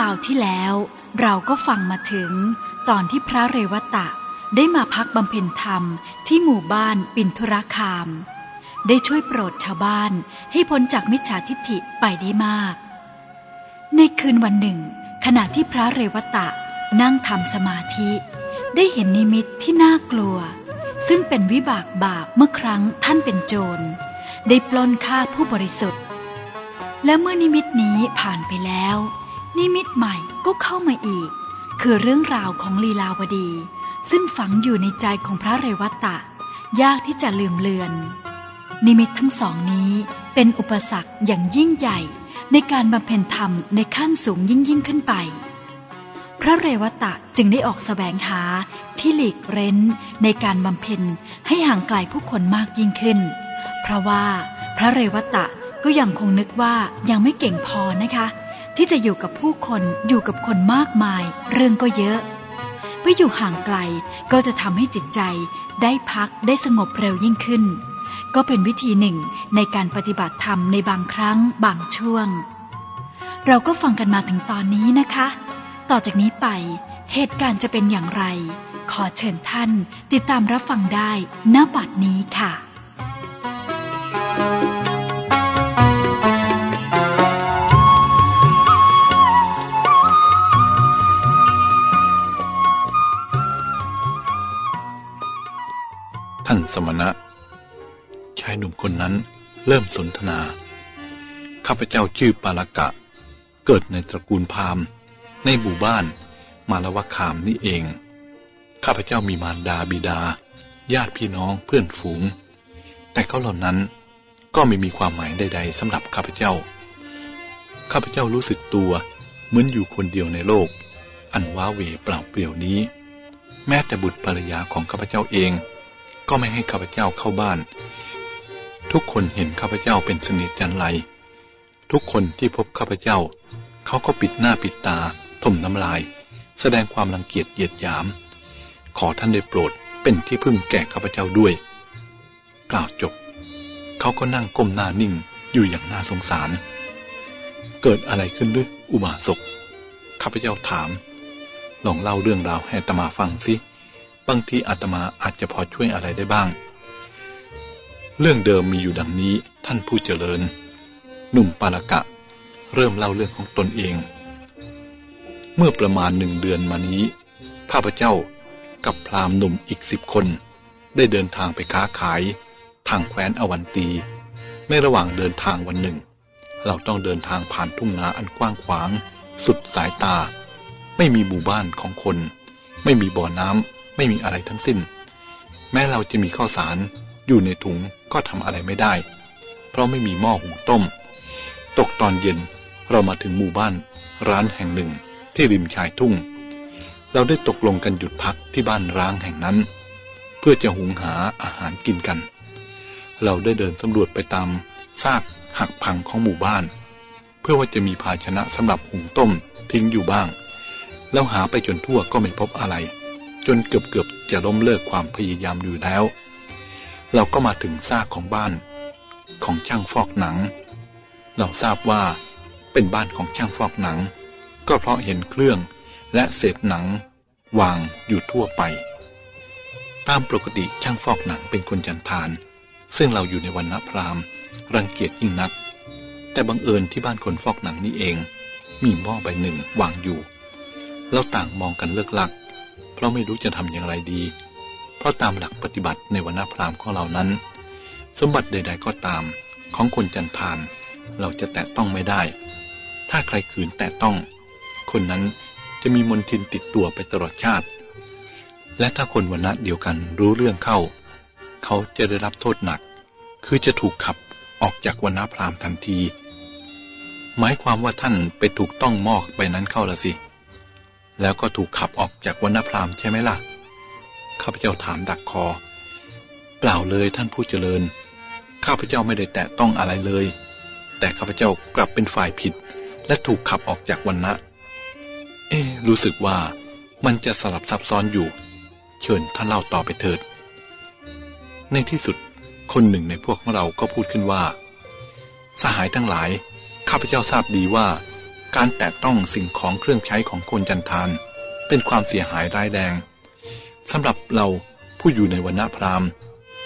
ราวที่แล้ว เราก็ฟังมาถึง ตอนที่พระเรวตะได้มาพักบำเพ็ญธรรมที่หมู่บ้านปินทุรคาม ได้ช่วยโปรดชาวบ้านให้พ้นจากมิจฉาทิฏฐิไปได้มาก ในคืนวันหนึ่ง ขณะที่พระเรวตะนั่งทำสมาธิ ได้เห็นนิมิตที่น่ากลัว ซึ่งเป็นวิบากบาปเมื่อครั้งท่านเป็นโจร ได้ปล้นฆ่าผู้บริสุทธิ์ และเมื่อนิมิตนี้ผ่านไปแล้ว นิมิตใหม่ก็เข้ามาอีก คือเรื่องราวของลีลาวดี ซึ่งฝังอยู่ในใจของพระเรวตะ ยากที่จะลืมเลือน นิมิตทั้งสองนี้เป็นอุปสรรคอย่างยิ่งใหญ่ในการบำเพ็ญธรรมในขั้นสูงยิ่งยิ่งขึ้นไป พระเรวตะจึงได้ออกแสวงหาที่หลีกเร้นในการบำเพ็ญให้ห่างไกลผู้คนมากยิ่งขึ้น เพราะว่าพระเรวตะก็ยังคงนึกว่ายังไม่เก่งพอนะคะ ที่จะอยู่กับผู้คนอยู่กับคนมากมาย เรื่องก็เยอะเมื่ออยู่ห่างไกลก็จะทำให้จิตใจได้พักได้สงบเร็วยิ่งขึ้น ก็เป็นวิธีหนึ่งในการปฏิบัติธรรมในบางครั้งบางช่วง เราก็ฟังกันมาถึงตอนนี้นะคะ ต่อจากนี้ไปเหตุการณ์จะเป็นอย่างไร ขอเชิญท่านติดตามรับฟังได้ณบัดนี้ค่ะ ท่านสมณะ ชายหนุ่มคนนั้นเริ่มสนทนา ข้าพเจ้าชื่อปาลกะ เกิดในตระกูลพามในหมู่บ้านมารวะคามนี่เอง ข้าพเจ้ามีมารดาบิดา ญาติพี่น้องเพื่อนฝูง แต่เขาเหล่านั้นก็ไม่มีความหมายใด ๆสำหรับข้าพเจ้า ข้าพเจ้ารู้สึกตัวเหมือนอยู่คนเดียวในโลก อันว้าเหวเปล่าเปลี่ยวนี้ แม้แต่บุตรภรรยาของข้าพเจ้าเอง ก็ไม่ให้ข้าพเจ้าเข้าบ้าน ทุกคนเห็นข้าพเจ้าเป็นสนิทจันไร ทุกคนที่พบข้าพเจ้า เขาก็ปิดหน้าปิดตาถมน้ำลาย แสดงความรังเกียจเหยียดหยาม ขอท่านได้โปรดเป็นที่พึ่งแก่ข้าพเจ้าด้วย กล่าวจบ เขาก็นั่งก้มหน้านิ่งอยู่อย่างน่าสงสาร เกิดอะไรขึ้นหรืออุบาสกข้าพเจ้าถาม ลองเล่าเรื่องราวให้ตมาฟังสิ บางทีอาตมาอาจจะพอช่วยอะไรได้บ้าง เรื่องเดิมมีอยู่ดังนี้ท่านผู้เจริญ หนุ่มปาลกะ เริ่มเล่าเรื่องของตนเอง เมื่อประมาณหนึ่งเดือนมานี้ข้าพเจ้ากับพราหมณ์หนุ่มอีกสิบคน ได้เดินทางไปค้าขาย ทางแคว้นอวันตี ในระหว่างเดินทางวันหนึ่ง เราต้องเดินทางผ่านทุ่งนาอันกว้างขวาง สุดสายตา ไม่มีหมู่บ้านของคน ไม่มีบ่อน้ำ ไม่มีอะไรทั้งสิ้น แม้เราจะมีข้าวสารอยู่ในถุงก็ทำอะไรไม่ได้ เพราะไม่มีหม้อหุงต้ม ตกตอนเย็นเรามาถึงหมู่บ้านร้านแห่งหนึ่งที่ริมชายทุ่ง เราได้ตกลงกันหยุดพักที่บ้านร้างแห่งนั้น เพื่อจะหุงหาอาหารกินกัน เราได้เดินสำรวจไปตามซากหักพังของหมู่บ้าน เพื่อว่าจะมีภาชนะสำหรับหุงต้มทิ้งอยู่บ้าง แล้วหาไปจนทั่วก็ไม่พบอะไร จนเกือบเกือบจะล้มเลิกความพยายามอยู่แล้ว เราก็มาถึงซากของบ้านของช่างฟอกหนัง เราทราบว่าเป็นบ้านของช่างฟอกหนัง ก็เพราะเห็นเครื่องและเศษหนัง วางอยู่ทั่วไป ตามปกติช่างฟอกหนังเป็นคนจันทาน ซึ่งเราอยู่ในวันณพราหมณ์ รังเกียจยิ่งนัก แต่บังเอิญที่บ้านคนฟอกหนังนี้เอง มีหม้อใบหนึ่งวางอยู่ เราต่างมองกันเลิกลัก ราะไม่รู้จะทำอย่างไรดี เพราะตามหลักปฏิบัติในวันณพราหมณ์ของเรานั้น สมบัติใด ๆ ก็ตาม ของคนจันทานเราจะแตะต้องไม่ได้ ถ้าใครขืนแตะต้อง คนนั้นจะมีมนทินติดตัวไปตลอดชาติ และถ้าคนวันณะเดียวกันรู้เรื่องเข้า เขาจะได้รับโทษหนัก คือจะถูกขับออกจากวันณพราหมณ์ทันที หมายความว่าท่านไปถูกต้องมอกไปนั้นเข้าละสิ แล้วก็ถูกขับออกจากวันณพราหมณ์ใช่ไหมล่ะ ข้าพเจ้าถามดักคอ เปล่าเลยท่านผู้เจริญ ข้าพเจ้าไม่ได้แตะต้องอะไรเลย แต่ข้าพเจ้ากลับเป็นฝ่ายผิด และถูกขับออกจากวันณะ เอ๊รู้สึกว่ามันจะสลับซับซ้อนอยู่ เชิญท่านเล่าต่อไปเถิด ในที่สุดคนหนึ่งในพวกของเราก็พูดขึ้นว่า สหายทั้งหลาย ข้าพเจ้าทราบดีว่า การแตะต้องสิ่งของเครื่องใช้ของคนจันทาน เป็นความเสียหายร้ายแรงสำหรับเราผู้อยู่ในวันณพราหมณ์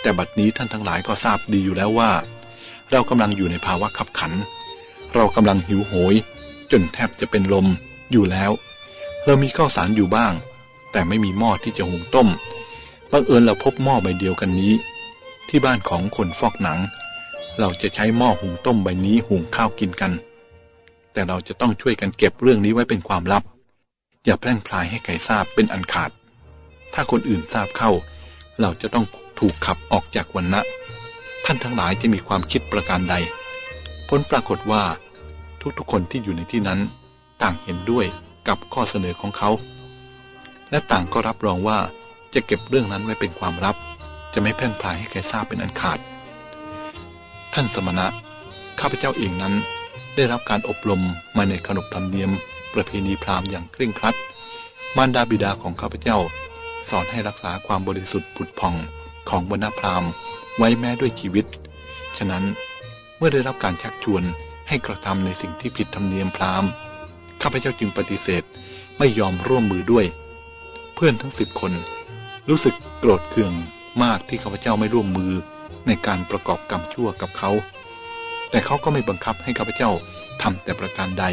แต่บัดนี้ท่านทั้งหลายก็ทราบดีอยู่แล้วว่า เรากำลังอยู่ในภาวะขับขัน เรากำลังหิวโหย จนแทบจะเป็นลมอยู่แล้ว เรามีข้าวสารอยู่บ้าง แต่ไม่มีหม้อที่จะหุงต้มบังเอิญเราพบหม้อใบเดียวกันนี้ ที่บ้านของคนฟอกหนัง เราจะใช้หม้อหุงต้มใบนี้หุงข้าวกินกัน แต่เราจะต้องช่วยกันเก็บเรื่องนี้ไว้เป็นความลับ อย่าแพร่งพลายให้ใครทราบเป็นอันขาด ถ้าคนอื่นทราบเข้า เราจะต้องถูกขับออกจากวันณะท่านทั้งหลายจะมีความคิดประการใด ผลปรากฏว่า ทุกๆคนที่อยู่ในที่นั้น ต่างเห็นด้วยกับข้อเสนอของเขา และต่างก็รับรองว่าจะเก็บเรื่องนั้นไว้เป็นความลับ จะไม่แพร่งพลายให้ใครทราบเป็นอันขาด ท่านสมณะข้าพเจ้าเองนั้น ได้รับการอบรมมาในขนบธรรมเนียม ประเพณีพราหมณ์อย่างเคร่งครัด มารดาบิดาของข้าพเจ้า สอนให้รักษาความบริสุทธิ์ผุดผ่องของบรรณพราหมณ์ไว้แม้ด้วยชีวิต ฉะนั้นเมื่อได้รับการชักชวนให้กระทำในสิ่งที่ผิดธรรมเนียมพราหมณ์ข้าพเจ้าจึงปฏิเสธไม่ยอมร่วมมือด้วย เพื่อนทั้งสิบคน รู้สึกโกรธเคืองมากที่ข้าพเจ้าไม่ร่วมมือในการประกอบกรรมชั่วกับเขา แต่เขาก็ไม่บังคับให้ข้าพเจ้าทำแต่ประการใด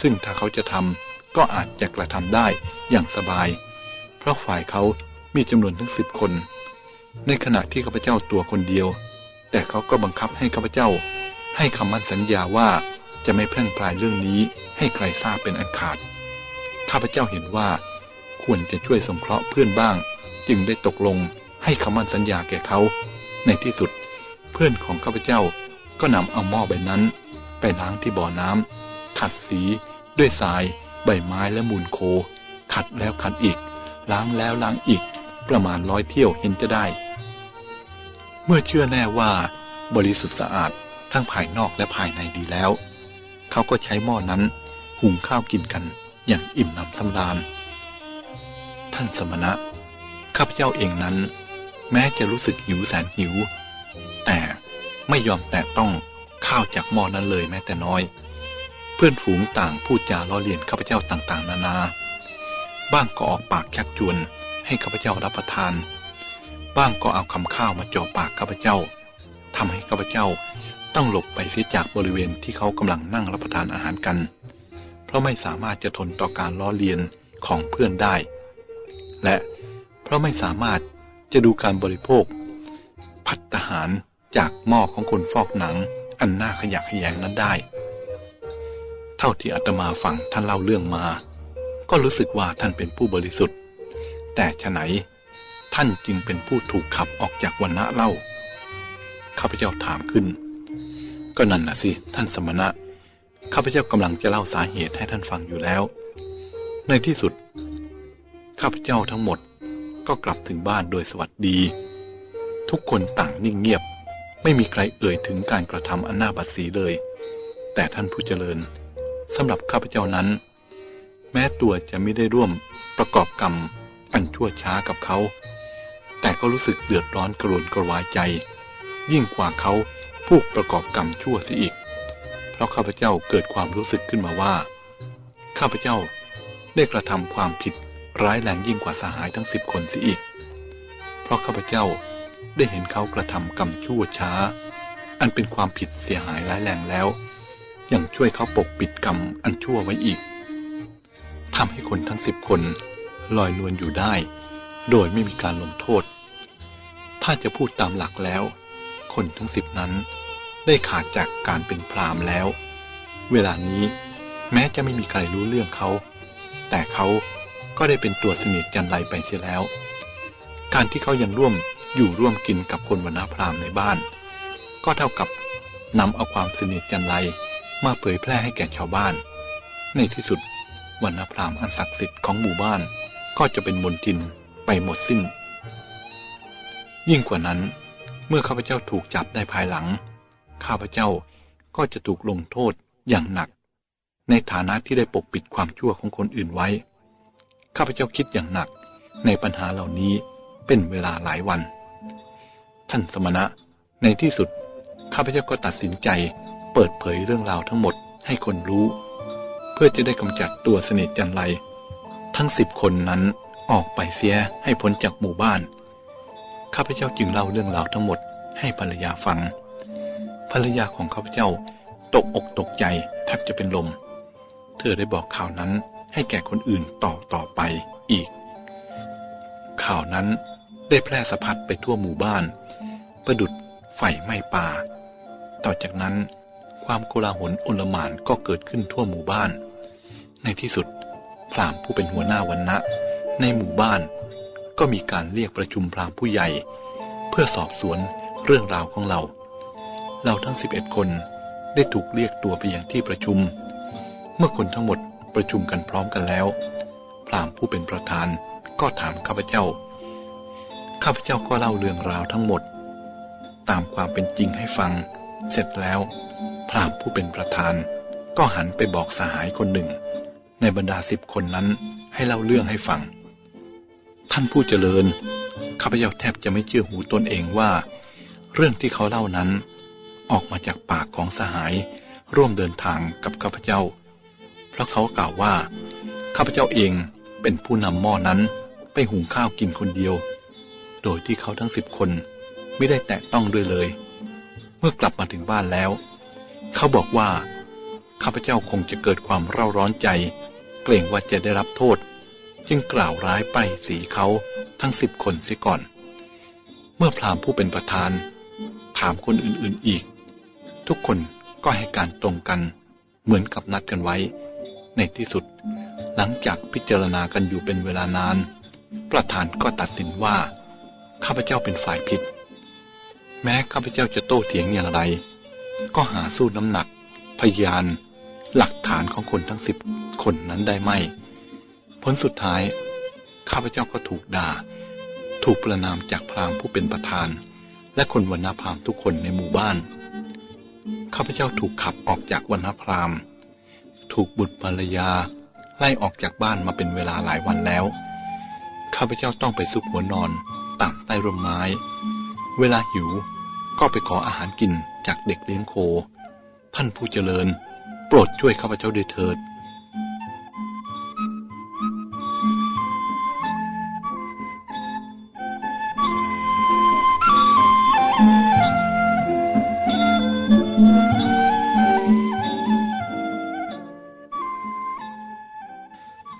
ซึ่งถ้าเขาจะทำก็อาจจะกระทำได้อย่างสบาย เพราะฝ่ายเขามีจำนวนทั้งสิบคน ในขณะที่ข้าพเจ้าตัวคนเดียว แต่เขาก็บังคับให้ข้าพเจ้า ให้คำมั่นสัญญาว่าจะไม่แพร่งพลายเรื่องนี้ให้ใครทราบเป็นอันขาด ข้าพเจ้าเห็นว่า ควรจะช่วยสงเคราะห์เพื่อนบ้าง จึงได้ตกลงให้คำมั่นสัญญาแก่เขา ในที่สุด เพื่อนของข้าพเจ้า ก็นำเอาหม้อใบนั้น ไปล้างที่บ่อน้ำขัดสี ด้วยทราย ใบไม้และมูลโค ขัดแล้วขัดอีก ล้างแล้วล้างอีก ประมาณร้อยเที่ยวเห็นจะได้ เมื่อเชื่อแน่ว่า บริสุทธิ์สะอาดทั้งภายนอกและภายในดีแล้ว เขาก็ใช้หม้อนั้น หุงข้าวกินกันอย่างอิ่มหนำสำราญ ท่านสมณะข้าพเจ้าเองนั้น แม้จะรู้สึกหิวแสนหิว แต่ ไม่ยอมแตะต้องข้าวจากหม้อนั้นเลยแม้แต่น้อย เพื่อนฝูงต่างพูดจาล้อเลียนข้าพเจ้าต่างๆ นานา บ้างก็ออกปากชักชวนให้ข้าพเจ้ารับประทาน บ้างก็เอาคำข้าวมาจ่อปากข้าพเจ้าทำให้ข้าพเจ้าต้องหลบไปเสียจากบริเวณที่เขากำลังนั่งรับประทานอาหารกัน เพราะไม่สามารถจะทนต่อการล้อเลียนของเพื่อนได้ และเพราะไม่สามารถจะดูการบริโภค พัตหาร จากหม้อของคนฟอกหนัง อันน่าขยะแขยงนั้นได้ เท่าที่อาตมาฟังท่านเล่าเรื่องมา ก็รู้สึกว่าท่านเป็นผู้บริสุทธิ์ แต่ฉไหน ท่านจึงเป็นผู้ถูกขับออกจากวันณะเล่าข้าพเจ้าถามขึ้น ก็นั่นนะสิ ท่านสมณะข้าพเจ้ากำลังจะเล่าสาเหตุให้ท่านฟังอยู่แล้ว ในที่สุดข้าพเจ้าทั้งหมดก็กลับถึงบ้านโดยสวัสดี ทุกคนต่างนิ่งเงียบ ไม่มีใครเอ่ยถึงการกระทำอันน่าบัดสีเลย แต่ท่านผู้เจริญสำหรับข้าพเจ้านั้น แม้ตัวจะไม่ได้ร่วมประกอบกรรมอันชั่วช้ากับเขา แต่ก็รู้สึกเดือดร้อนกระวนกระวายใจ ยิ่งกว่าเขาผู้ประกอบกรรมชั่วเสียอีก เพราะข้าพเจ้าเกิดความรู้สึกขึ้นมาว่า ข้าพเจ้าได้กระทำความผิดร้ายแรงยิ่งกว่าสหายทั้งสิบคนเสียอีก เพราะข้าพเจ้า ได้เห็นเขากระทำกรรมชั่วช้า อันเป็นความผิดเสียหายร้ายแรงแล้ว ยังช่วยเขาปกปิดกรรมอันชั่วไว้อีกทำให้คนทั้งสิบคนลอยนวลอยู่ได้ โดยไม่มีการลงโทษ ถ้าจะพูดตามหลักแล้ว คนทั้งสิบนั้นได้ขาดจากการเป็นพรามแล้ว เวลานี้แม้จะไม่มีใครรู้เรื่องเขา แต่เขาก็ได้เป็นตัวสนิทจันไรไปเสียแล้ว การที่เขายังร่วม อยู่ร่วมกินกับคนวรรณพราหมณ์ในบ้าน ก็เท่ากับนำเอาความสนิทจันไรมาเผยแพร่ให้แก่ชาวบ้าน ในที่สุดวรรณพราหมณ์อันศักดิ์สิทธิ์ของหมู่บ้าน ก็จะเป็นมนทินไปหมดสิ้น ยิ่งกว่านั้น เมื่อข้าพเจ้าถูกจับได้ภายหลัง ข้าพเจ้าก็จะถูกลงโทษอย่างหนัก ในฐานะที่ได้ปกปิดความชั่วของคนอื่นไว้ ข้าพเจ้าคิดอย่างหนักในปัญหาเหล่านี้เป็นเวลาหลายวัน ท่านสมณะ ในที่สุด ข้าพเจ้าก็ตัดสินใจ เปิดเผยเรื่องราวทั้งหมดให้คนรู้ เพื่อจะได้กำจัดตัวสนิทจันไร ทั้งสิบคนนั้นออกไปเสียให้พ้นจากหมู่บ้าน ข้าพเจ้าจึงเล่าเรื่องราวทั้งหมดให้ภรรยาฟัง ภรรยาของข้าพเจ้าตกอกตกใจแทบจะเป็นลม เธอได้บอกข่าวนั้นให้แก่คนอื่นต่อต่อไปอีก ข่าวนั้นได้แพร่สะพัดไปทั่วหมู่บ้าน ประดุดไฟไหม้ป่า ต่อจากนั้น ความโกลาหลอลหมานก็เกิดขึ้นทั่วหมู่บ้าน ในที่สุด พราหมณ์ผู้เป็นหัวหน้าวันนะในหมู่บ้าน ก็มีการเรียกประชุมพราหมณ์ผู้ใหญ่ เพื่อสอบสวนเรื่องราวของเรา เราทั้งสิบเอ็ดคนได้ถูกเรียกตัวไปอย่างที่ประชุม เมื่อคนทั้งหมดประชุมกันพร้อมกันแล้ว พราหมณ์ผู้เป็นประธานก็ถามข้าพเจ้า ข้าพเจ้าก็เล่าเรื่องราวทั้งหมด ตามความเป็นจริงให้ฟัง เสร็จแล้ว พราหมณ์ผู้เป็นประธาน ก็หันไปบอกสหายคนหนึ่ง ในบรรดาสิบคนนั้นให้เล่าเรื่องให้ฟัง ท่านผู้เจริญข้าพเจ้าแทบจะไม่เชื่อหูตนเองว่า เรื่องที่เขาเล่านั้น ออกมาจากปากของสหาย ร่วมเดินทางกับข้าพเจ้า เพราะเขากล่าวว่าข้าพเจ้าเองเป็นผู้นำหม้อนั้นไปหุงข้าวกินคนเดียว โดยที่เขาทั้งสิบคน ไม่ได้แตะต้องด้วยเลย เมื่อกลับมาถึงบ้านแล้ว เขาบอกว่า ข้าพเจ้าคงจะเกิดความเร่าร้อนใจ เกรงว่าจะได้รับโทษ จึงกล่าวร้ายไปสีเขาทั้งสิบคนเสียก่อน เมื่อพราหมณ์ผู้เป็นประธาน ถามคนอื่นๆอีก ทุกคนก็ให้การตรงกัน เหมือนกับนัดกันไว้ ในที่สุด หลังจากพิจารณากันอยู่เป็นเวลานาน ประธานก็ตัดสินว่า ข้าพเจ้าเป็นฝ่ายผิด แม้ข้าพเจ้าจะโต้เถียงอย่างไร ก็หาสู้น้ำหนัก พยาน หลักฐานของคนทั้งสิบคนนั้นได้ไม่ผลสุดท้าย ข้าพเจ้าก็ถูกด่า ถูกประนามจากพราหมณ์ผู้เป็นประธาน และคนวรรณพราหมณ์ทุกคนในหมู่บ้าน ข้าพเจ้าถูกขับออกจากวรรณพราหมณ์ ถูกบุตรภรรยา ไล่ออกจากบ้านมาเป็นเวลาหลายวันแล้ว ข้าพเจ้าต้องไปซุกหัวนอนต่ามใต้ร่มไม้ เวลาหิว ก็ไปขออาหารกินจากเด็กเลี้ยงโค ท่านผู้เจริญ โปรดช่วยข้าพเจ้าด้วยเถิด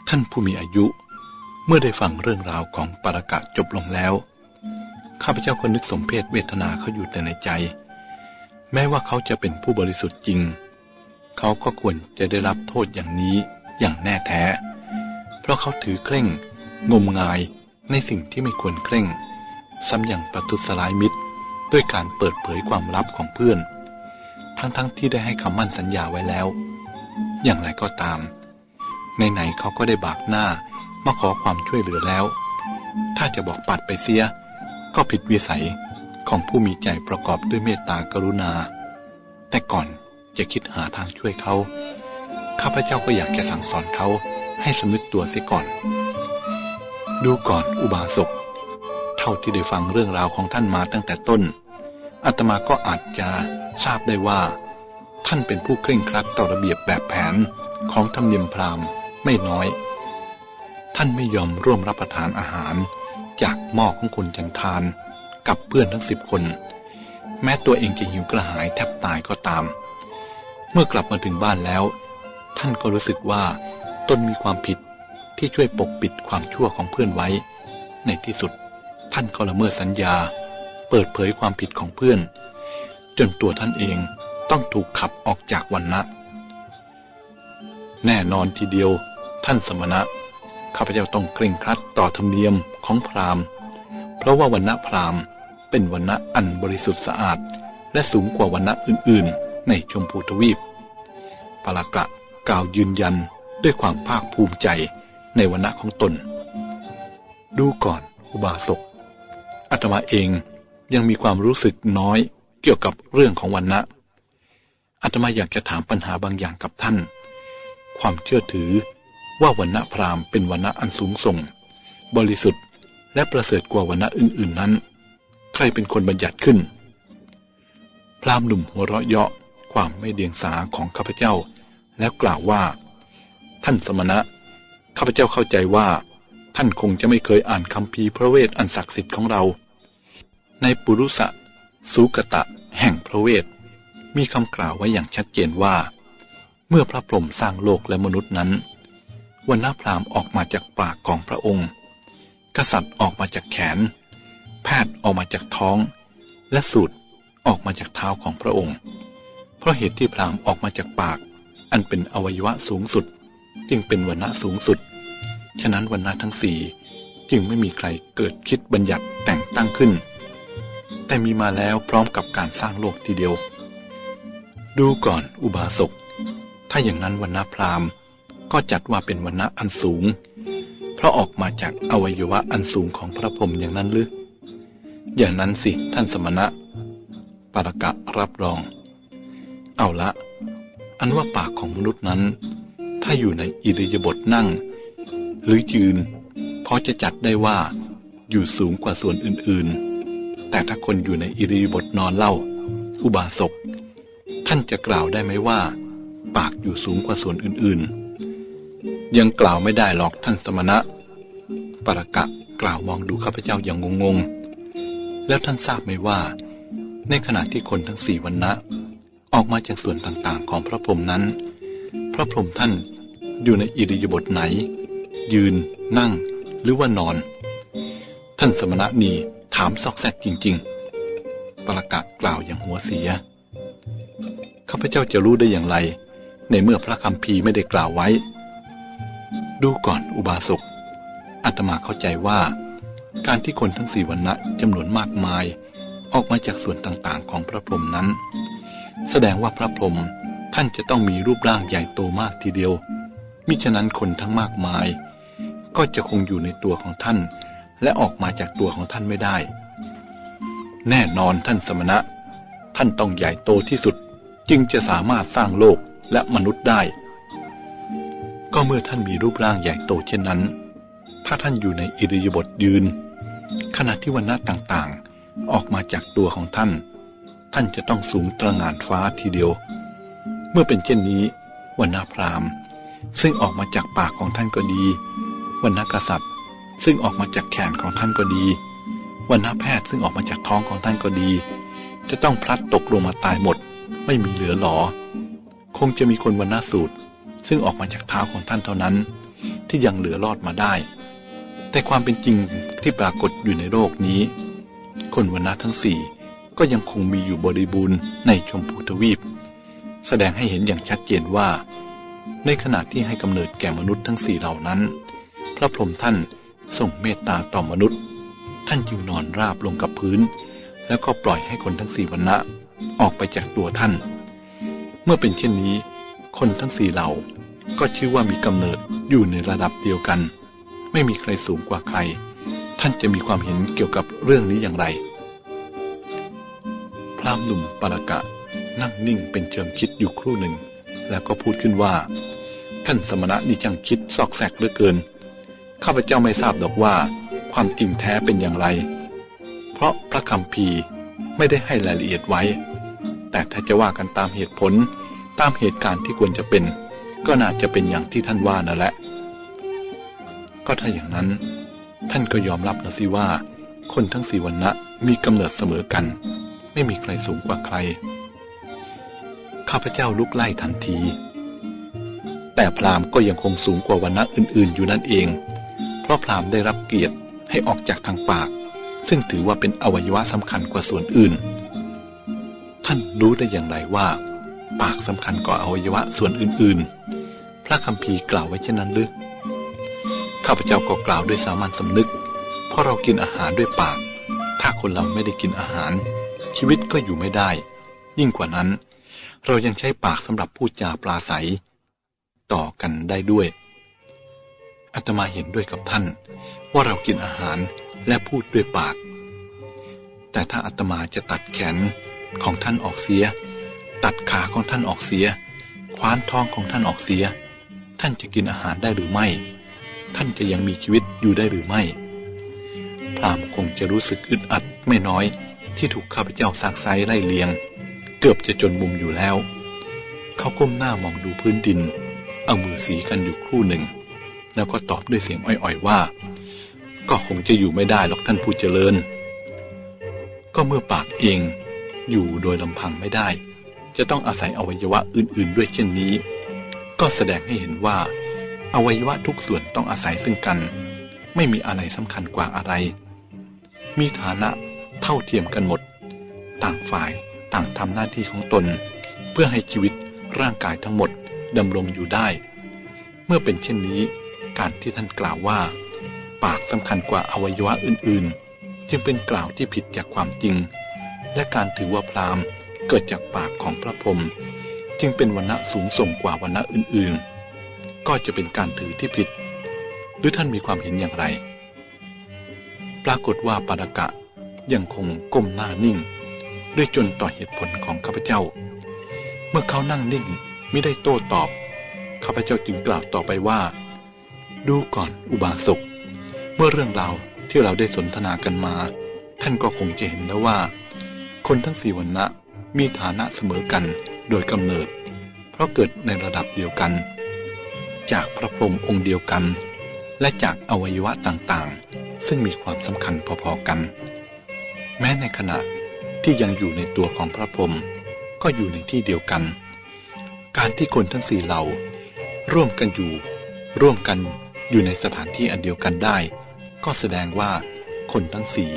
ท่านผู้มีอายุเมื่อได้ฟังเรื่องราวของปารกะจบลงแล้ว ข้าพเจ้าก็นึกสมเพศเวทนาเขาอยู่แต่ในใจ แม้ว่าเขาจะเป็นผู้บริสุทธิ์จริง เขาก็ควรจะได้รับโทษอย่างนี้อย่างแน่แท้ เพราะเขาถือเคร่ง งมงายในสิ่งที่ไม่ควรเคร่ง ซ้ำอย่างประทุษร้ายมิตร ด้วยการเปิดเผยความลับของเพื่อน ทั้งๆทที่ได้ให้คำมั่นสัญญาไว้แล้ว อย่างไรก็ตาม ไหนๆเขาก็ได้บากหน้ามาขอความช่วยเหลือแล้ว ถ้าจะบอกปัดไปเสีย ก็ผิดวิสัยของผู้มีใจประกอบด้วยเมตตากรุณา แต่ก่อนจะคิดหาทางช่วยเขา ข้าพเจ้าก็อยากจะสั่งสอนเขาให้สำนึกตัวเสียก่อน ดูก่อนอุบาสก เท่าที่ได้ฟังเรื่องราวของท่านมาตั้งแต่ต้น อาตมาก็อาจจะทราบได้ว่า ท่านเป็นผู้เคร่งครัดต่อระเบียบแบบแผนของธรรมเนียมพราหมณ์ไม่น้อย ท่านไม่ยอมร่วมรับประทานอาหาร จากหม้อของคนจันทานกับเพื่อนทั้งสิบคน แม้ตัวเองจะหิวกระหายแทบตายก็ตาม เมื่อกลับมาถึงบ้านแล้ว ท่านก็รู้สึกว่าตนมีความผิดที่ช่วยปกปิดความชั่วของเพื่อนไว้ ในที่สุดท่านก็ละเมิดสัญญา เปิดเผยความผิดของเพื่อน จนตัวท่านเองต้องถูกขับออกจากวันนะแน่นอนทีเดียวท่านสมณะ ข้าพเจ้าต้องเคร่งครัดต่อธรรมเนียมของพราหมณ์ เพราะว่าวันณะพราหมณ์เป็นวันณะอันบริสุทธิ์สะอาด และสูงกว่าวันณะอื่นๆ ในชมพูทวีปปลากระกล่าวยืนยันด้วยความภาคภูมิใจในวันณะของตน ดูก่อนอุบาสกอาตมาเองยังมีความรู้สึกน้อยเกี่ยวกับเรื่องของวันณะอาตมาอยากจะถามปัญหาบางอย่างกับท่าน ความเชื่อถือ ว่าวันณะพราหมณ์เป็นวันณะอันสูงส่ง บริสุทธิ์ และประเสริฐกว่าวันณะอื่น ๆนั้น ใครเป็นคนบัญญัติขึ้น พราหมณ์หนุ่มหัวเราะเยาะความไม่เดียงสาของข้าพเจ้า แล้วกล่าวว่า ท่านสมณะข้าพเจ้าเข้าใจว่า ท่านคงจะไม่เคยอ่านคำพีพระเวทอันศักดิ์สิทธิ์ของเรา ในปุรุษะสุกตะ แห่งพระเวท มีคำกล่าวไว้อย่างชัดเจนว่า เมื่อพระพรหมสร้างโลกและมนุษย์นั้น วันนาพรามออกมาจากปากของพระองค์ กษัตริย์ออกมาจากแขน แพทย์ออกมาจากท้อง และสูตรออกมาจากเท้าของพระองค์ เพราะเหตุที่พรามออกมาจากปาก อันเป็นอวัยวะสูงสุด จึงเป็นวันณะสูงสุด ฉะนั้นวันณะทั้งสี่จึงไม่มีใครเกิดคิดบัญญัติแต่งตั้งขึ้น แต่มีมาแล้วพร้อมกับการสร้างโลกทีเดียว ดูก่อนอุบาสก ถ้าอย่างนั้นวันณะพราม ก็จัดว่าเป็นวันณะอันสูง เพราะออกมาจากอวัยวะอันสูงของพระพรหมอย่างนั้นหรือ อย่างนั้นสิท่านสมณะปารกะรับรอง เอาละ อันว่าปากของมนุษย์นั้น ถ้าอยู่ในอิริยาบถนั่ง หรือยืน พอจะจัดได้ว่าอยู่สูงกว่าส่วนอื่นๆ แต่ถ้าคนอยู่ในอิริยาบถนอนเล่า อุบาสก ท่านจะกล่าวได้ไหมว่า ปากอยู่สูงกว่าส่วนอื่นๆ ยังกล่าวไม่ได้หรอกท่านสมณะ ปรกะกล่าวมองดูข้าพเจ้าอย่างงงๆ แล้วท่านทราบไหมว่า ในขณะที่คนทั้งสี่วันนะออกมาจากส่วนต่างๆ ของพระพรหมนั้น พระพรหมท่านอยู่ในอิริยาบถไหน ยืน นั่ง หรือว่านอน ท่านสมณะนี่ถามซอกแซกจริง ๆ ปรกะกล่าวอย่างหัวเสีย ข้าพเจ้าจะรู้ได้อย่างไร ในเมื่อพระคำพีไม่ได้กล่าวไว้ ดูก่อนอุบาสกอาตมาเข้าใจว่า การที่คนทั้งสี่วันณะจำนวนมากมาย ออกมาจากส่วนต่างๆ ของพระพรหมนั้น แสดงว่าพระพรหมท่านจะต้องมีรูปร่างใหญ่โตมากทีเดียว มิฉะนั้นคนทั้งมากมาย ก็จะคงอยู่ในตัวของท่าน และออกมาจากตัวของท่านไม่ได้ แน่นอนท่านสมณะ ท่านต้องใหญ่โตที่สุด จึงจะสามารถสร้างโลกและมนุษย์ได้ ก็เมื่อท่านมีรูปร่างใหญ่โตเช่นนั้น ถ้าท่านอยู่ในอิริยาบถยืน ขณะที่วันณะต่างๆ ออกมาจากตัวของท่าน ท่านจะต้องสูงตระงานฟ้าทีเดียว เมื่อเป็นเช่นนี้วันณะพราหมณ์ ซึ่งออกมาจากปากของท่านก็ดีวันณะกษัตริย์ ซึ่งออกมาจากแขนของท่านก็ดีวันณะแพทย์ซึ่งออกมาจากท้องของท่านก็ดี จะต้องพลัดตกลงมาตายหมด ไม่มีเหลือหลอ คงจะมีคนวันณะสูตร ซึ่งออกมาจากเท้าของท่านเท่านั้น ที่ยังเหลือรอดมาได้ แต่ความเป็นจริงที่ปรากฏอยู่ในโลกนี้ คนวันณะทั้งสี่ก็ยังคงมีอยู่บริบูรณ์ในชมพูทวีป แสดงให้เห็นอย่างชัดเจนว่า ในขณะที่ให้กำเนิดแก่มนุษย์ทั้งสี่เหล่านั้น พระพรหมท่านส่งเมตตาต่อมนุษย์ ท่านจึงนอนราบลงกับพื้น แล้วก็ปล่อยให้คนทั้งสี่วันณะออกไปจากตัวท่าน เมื่อเป็นเช่นนี้ คนทั้งสี่เหล่า ก็ชื่อว่ามีกำเนิดอยู่ในระดับเดียวกัน ไม่มีใครสูงกว่าใคร ท่านจะมีความเห็นเกี่ยวกับเรื่องนี้อย่างไร พรามหนุ่มปรกะ นั่งนิ่งเป็นเชิงคิดอยู่ครู่หนึ่ง แล้วก็พูดขึ้นว่า ท่านสมณะนี่จังคิดซอกแซกเหลือเกิน ข้าพเจ้าไม่ทราบดอกว่า ความจริงแท้เป็นอย่างไร เพราะพระคำพีไม่ได้ให้รายละเอียดไว้ แต่ถ้าจะว่ากันตามเหตุผล ตามเหตุการณ์ที่ควรจะเป็น ก็น่าจะเป็นอย่างที่ท่านว่านั่นแหละ ก็ถ้าอย่างนั้น ท่านก็ยอมรับนะสิว่า คนทั้งสี่วันณะมีกำเนิดเสมอกัน ไม่มีใครสูงกว่าใคร ข้าพเจ้าลุกไล่ทันที แต่พราหมณ์ก็ยังคงสูงกว่าวันณะอื่น ๆ อยู่นั่นเอง เพราะพราหมณ์ได้รับเกียรติให้ออกจากทางปาก ซึ่งถือว่าเป็นอวัยวะสำคัญกว่าส่วนอื่น ท่านรู้ได้อย่างไรว่า ปากสำคัญกว่าอวัยวะส่วนอื่นๆ พระคัมภีร์กล่าวไว้เช่นนั้นหรือข้าพเจ้าก็กล่าวด้วยสามัญสำนึก เพราะเรากินอาหารด้วยปาก ถ้าคนเราไม่ได้กินอาหาร ชีวิตก็อยู่ไม่ได้ ยิ่งกว่านั้น เรายังใช้ปากสำหรับพูดจาปลาใสต่อกันได้ด้วยอาตมาเห็นด้วยกับท่าน ว่าเรากินอาหารและพูดด้วยปาก แต่ถ้าอาตมาจะตัดแขนของท่านออกเสีย ตัดขาของท่านออกเสีย คว้านท้องของท่านออกเสีย ท่านจะกินอาหารได้หรือไม่ ท่านจะยังมีชีวิตอยู่ได้หรือไม่ พรามคงจะรู้สึกอึดอัดไม่น้อยที่ถูกข้าพเจ้าซากไซไล่เลียง เกือบจะจนมุมอยู่แล้ว เขาก้มหน้ามองดูพื้นดิน เอามือสีกันอยู่ครู่หนึ่ง แล้วก็ตอบด้วยเสียงอ่อยๆว่า ก็คงจะอยู่ไม่ได้หรอกท่านผู้เจริญ ก็เมื่อปากเองอยู่โดยลำพังไม่ได้ จะต้องอาศัยอวัยวะอื่นๆ ด้วยเช่นนี้ ก็แสดงให้เห็นว่า อวัยวะทุกส่วนต้องอาศัยซึ่งกัน ไม่มีอะไรสำคัญกว่าอะไร มีฐานะเท่าเทียมกันหมด ต่างฝ่ายต่างทำหน้าที่ของตน เพื่อให้ชีวิตร่างกายทั้งหมดดำรงอยู่ได้ เมื่อเป็นเช่นนี้ การที่ท่านกล่าวว่า ปากสำคัญกว่าอวัยวะอื่นๆ จึงเป็นกล่าวที่ผิดจากความจริง และการถือว่าพราหมณ์ เกิดจากปากของพระพรหมจึงเป็นวันณะสูงส่งกว่าวันณะอื่นๆ ก็จะเป็นการถือที่ผิด หรือท่านมีความเห็นอย่างไร ปรากฏว่าปารกะยังคงก้มหน้านิ่ง ด้วยจนต่อเหตุผลของข้าพเจ้า เมื่อเขานั่งนิ่งไม่ได้โต้ตอบข้าพเจ้าจึงกล่าวต่อไปว่า ดูก่อนอุบาสกเมื่อเรื่องราวที่เราได้สนทนากันมา ท่านก็คงจะเห็นแล้วว่า คนทั้งสี่วันนะ มีฐานะเสมอกันโดยกำเนิด เพราะเกิดในระดับเดียวกัน จากพระพรหมองค์เดียวกัน และจากอวัยวะต่างๆ ซึ่งมีความสำคัญพอๆกัน แม้ในขณะที่ยังอยู่ในตัวของพระพรหมก็อยู่ในที่เดียวกัน การที่คนทั้งสี่เหล่า ร่วมกันอยู่ ร่วมกันอยู่ในสถานที่อันเดียวกันได้ ก็แสดงว่าคนทั้งสี่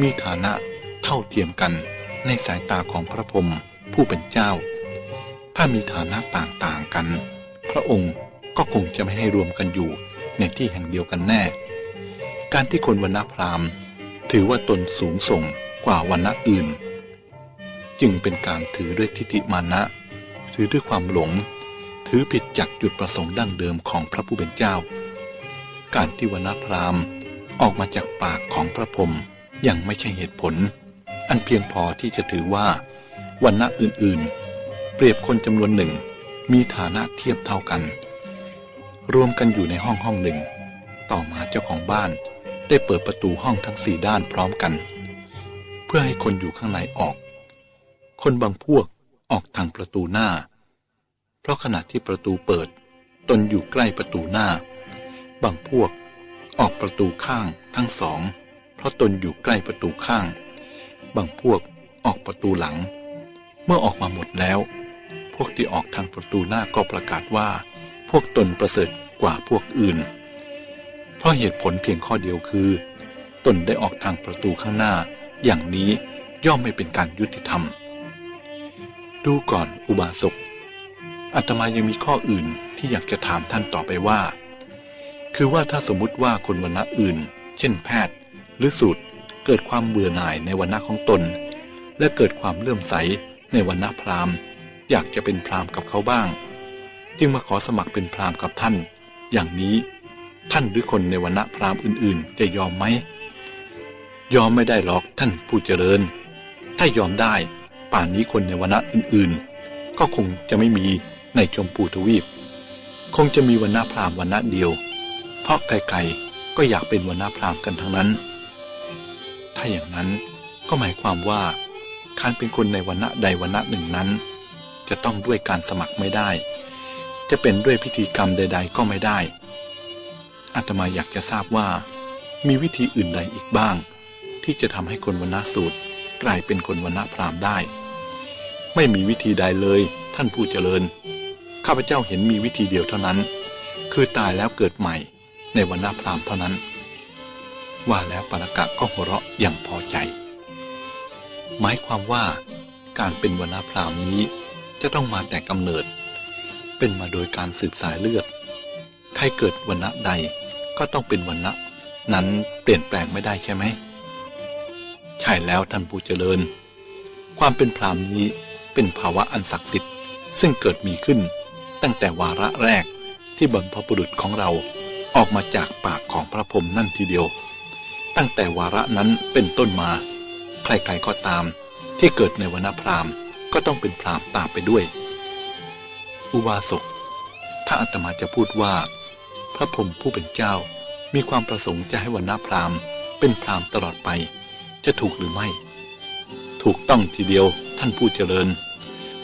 มีฐานะเท่าเทียมกัน ในสายตาของพระพรหมผู้เป็นเจ้า ถ้ามีฐานะต่างๆกัน พระองค์ก็คงจะไม่ให้รวมกันอยู่ในที่แห่งเดียวกันแน่ การที่คนวันณพราหมณ์ถือว่าตนสูงส่งกว่าวันณะอื่น จึงเป็นการถือด้วยทิฏฐิมานะ ถือด้วยความหลง ถือผิดจากจุดประสงค์ดั้งเดิมของพระผู้เป็นเจ้า การที่วนาพรามออกมาจากปากของพระพรหมยังไม่ใช่เหตุผล อันเพียงพอที่จะถือว่าวันณะอื่นๆ เปรียบคนจำนวนหนึ่งมีฐานะเทียบเท่ากัน รวมกันอยู่ในห้องห้องหนึ่ง ต่อมาเจ้าของบ้านได้เปิดประตูห้องทั้งสี่ด้านพร้อมกัน เพื่อให้คนอยู่ข้างในออก คนบางพวกออกทางประตูหน้า เพราะขณะที่ประตูเปิด ตนอยู่ใกล้ประตูหน้า บางพวกออกประตูข้างทั้งสอง เพราะตนอยู่ใกล้ประตูข้าง บางพวกออกประตูหลัง เมื่อออกมาหมดแล้ว พวกที่ออกทางประตูหน้าก็ประกาศว่า พวกตนประเสริฐกว่าพวกอื่น เพราะเหตุผลเพียงข้อเดียวคือ ตนได้ออกทางประตูข้างหน้า อย่างนี้ย่อมไม่เป็นการยุติธรรม ดูก่อนอุบาสกอาตมายังมีข้ออื่นที่อยากจะถามท่านต่อไปว่า คือว่าถ้าสมมุติว่าคนวรรณะอื่น เช่นแพทย์ หรือสูตร เกิดความเบื่อหน่ายในวรรณะของตน และเกิดความเลื่อมใสในวรรณะพราหมณ์ อยากจะเป็นพราหมณ์กับเขาบ้าง จึงมาขอสมัครเป็นพราหมณ์กับท่าน อย่างนี้ท่านหรือคนในวรรณะพราหมณ์อื่นๆ จะยอมไหมยอมไม่ได้หรอกท่านผู้เจริญ ถ้ายอมได้ ป่านนี้คนในวรรณะอื่นๆ ก็คงจะไม่มีในชมพูทวีป คงจะมีวรรณะพราหมณ์วรรณะเดียว เพราะใครๆก็อยากเป็นวรรณะพราหมณ์กันทั้งนั้น ถ้าอย่างนั้นก็หมายความว่า การเป็นคนในวรรณะใดวรรณะหนึ่งนั้น จะต้องด้วยการสมัครไม่ได้ จะเป็นด้วยพิธีกรรมใด ๆ ก็ไม่ได้อาตมาอยากจะทราบว่า มีวิธีอื่นใดอีกบ้าง ที่จะทำให้คนวรรณะสูตร กลายเป็นคนวรรณะพราหมณ์ได้ ไม่มีวิธีใดเลยท่านผู้เจริญ ข้าพเจ้าเห็นมีวิธีเดียวเท่านั้น คือตายแล้วเกิดใหม่ในวรรณะพราหมณ์เท่านั้น ว่าแล้วปรกะก็หัวเราะอย่างพอใจ หมายความว่าการเป็นวรรณะพรามนี้จะต้องมาแต่กำเนิด เป็นมาโดยการสืบสายเลือด ใครเกิดวรรณะใดก็ต้องเป็นวรรณะ นั้นเปลี่ยนแปลงไม่ได้ใช่ไหม ใช่แล้วท่านผู้เจริญ ความเป็นพรามนี้เป็นภาวะอันศักดิ์สิทธิ์ ซึ่งเกิดมีขึ้นตั้งแต่วาระแรกที่บรรพบุรุษของเราออกมาจากปากของพระพรหมนั่นทีเดียว ตั้งแต่วาระนั้นเป็นต้นมา ใครๆก็ตาม ที่เกิดในวรรณพราหมณ์ก็ต้องเป็นพราหมณ์ตามไปด้วย อุบาสก ถ้าอาตมาจะพูดว่า พระพรหมผู้เป็นเจ้ามีความประสงค์จะให้วรรณพราหมณ์ เป็นพราหมณ์ตลอดไป จะถูกหรือไม่ ถูกต้องทีเดียวท่านผู้เจริญ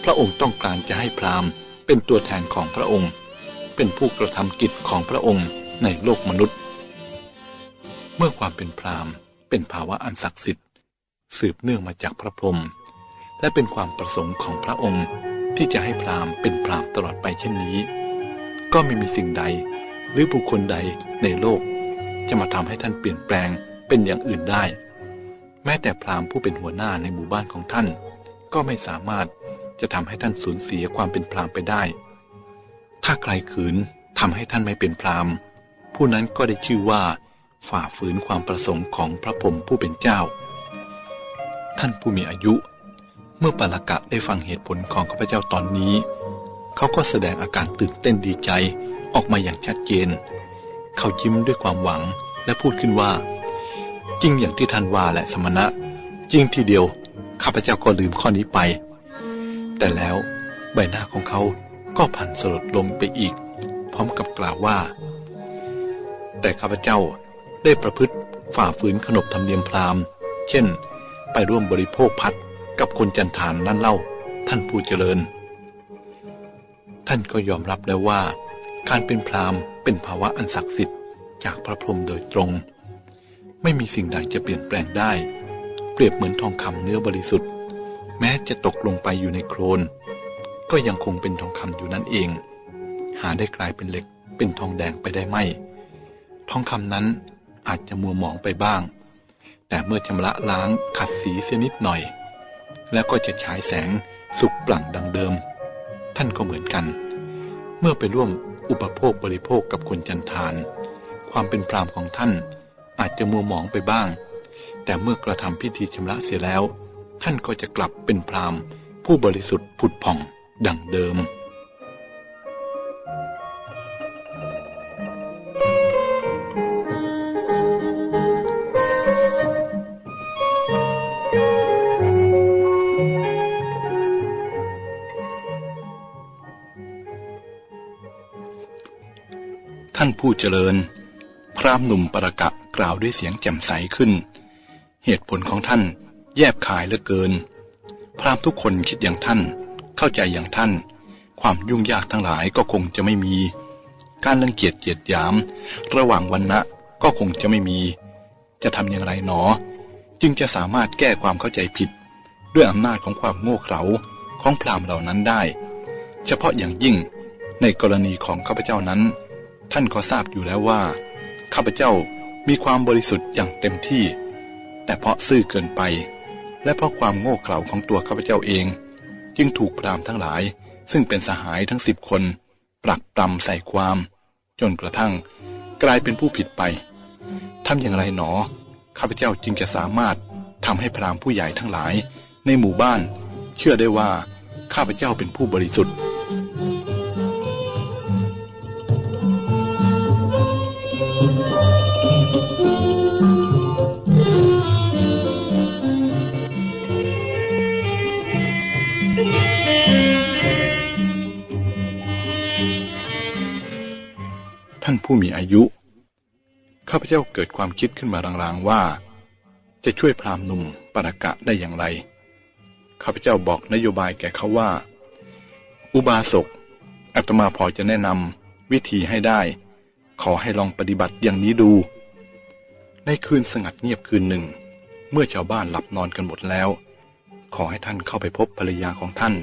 พระองค์ต้องการจะให้พราหมณ์ เป็นตัวแทนของพระองค์ เป็นผู้กระทำกิจของพระองค์ในโลกมนุษย์ มื่อความเป็นพราหมณ์ เป็นภาวะอันศักดิ์สิทธิ์ สืบเนื่องมาจากพระพรหมและเป็นความประสงค์ของพระองค์ที่จะให้พราหมณ์เป็นพราหมณ์ตลอดไปเช่นนี้ ก็ไม่มีสิ่งใด หรือบุคคลใดในโลก จะมาทำให้ท่านเปลี่ยนแปลงเป็นอย่างอื่นได้ แม้แต่พราหมณ์ผู้เป็นหัวหน้าในหมู่บ้านของท่าน ก็ไม่สามารถจะทำให้ท่านสูญเสียความเป็นพราหมณ์ไปได้ ถ้าใครขืนทำให้ท่านไม่เป็นพราหมณ์ ผู้นั้นก็ได้ชื่อว่า ฝ่าฝืนความประสงค์ของพระพรหมผู้เป็นเจ้า ท่านผู้มีอายุ เมื่อปาลกะได้ฟังเหตุผลของข้าพเจ้าตอนนี้ เขาก็แสดงอาการตื่นเต้นดีใจออกมาอย่างชัดเจน เขายิ้มด้วยความหวังและพูดขึ้นว่า จริงอย่างที่ท่านว่าแหละสมณะ จริงทีเดียวข้าพเจ้าก็ลืมข้อนี้ไป แต่แล้วใบหน้าของเขาก็ผันสลดลงไปอีก พร้อมกับกล่าวว่า แต่ข้าพเจ้า ได้ประพฤติฝ่าฝืนขนบธรรมเนียมพราหมณ์ เช่น ไปร่วมบริโภคพัดกับคนจันทานนั่นเล่า ท่านผู้เจริญ ท่านก็ยอมรับแล้วว่า การเป็นพราหมณ์เป็นภาวะอันศักดิ์สิทธิ์จากพระพรหมโดยตรง ไม่มีสิ่งใดจะเปลี่ยนแปลงได้ เปรียบเหมือนทองคำเนื้อบริสุทธิ์ แม้จะตกลงไปอยู่ในโครนก็ยังคงเป็นทองคำอยู่นั่นเอง หาได้กลายเป็นเหล็กเป็นทองแดงไปได้ไหมทองคำนั้น อาจจะมัวหมองไปบ้าง แต่เมื่อชำระล้างขัดสีเสียนิดหน่อย แล้วก็จะฉายแสงสุกปลั่งดังเดิม ท่านก็เหมือนกัน เมื่อไปร่วมอุปโภคบริโภคกับคนจันทาน ความเป็นพรามของท่านอาจจะมัวหมองไปบ้าง แต่เมื่อกระทำพิธีชำระเสียแล้ว ท่านก็จะกลับเป็นพรามผู้บริสุทธิ์ผุดผ่องดังเดิม ผู้เจริญ พรามหนุ่มประกะกล่าวด้วยเสียงแจ่มใสขึ้น เหตุผลของท่านแยบคายเหลือเกิน พรามทุกคนคิดอย่างท่าน เข้าใจอย่างท่าน ความยุ่งยากทั้งหลายก็คงจะไม่มี การรังเกียจเกียดยาม ระหว่างวันณะก็คงจะไม่มี จะทำอย่างไรหนอ จึงจะสามารถแก้ความเข้าใจผิด ด้วยอำนาจของความโง่เขลาของพรามเหล่านั้นได้ เฉพาะอย่างยิ่งในกรณีของข้าพเจ้านั้น ท่านก็ทราบอยู่แล้วว่า ข้าพเจ้ามีความบริสุทธิ์อย่างเต็มที่ แต่เพราะซื่อเกินไป และเพราะความโง่เขลาของตัวข้าพเจ้าเอง จึงถูกพรามทั้งหลาย ซึ่งเป็นสหายทั้งสิบคนปรักปรำใส่ความ จนกระทั่งกลายเป็นผู้ผิดไปทำอย่างไรหนอ ข้าพเจ้าจึงจะสามารถทำให้พรามผู้ใหญ่ทั้งหลาย ในหมู่บ้าน เชื่อได้ว่าข้าพเจ้าเป็นผู้บริสุทธิ์ ผู้มีอายุ ข้าพเจ้าเกิดความคิดขึ้นมารางๆว่า จะช่วยพรามหนุ่มปรกะได้อย่างไร ข้าพเจ้าบอกนโยบายแก่เขาว่า อุบาสกอาตมาพอจะแนะนำวิธีให้ได้ ขอให้ลองปฏิบัติอย่างนี้ดู ในคืนสงัดเงียบคืนหนึ่ง เมื่อชาวบ้านหลับนอนกันหมดแล้ว ขอให้ท่านเข้าไปพบภรรยาของท่าน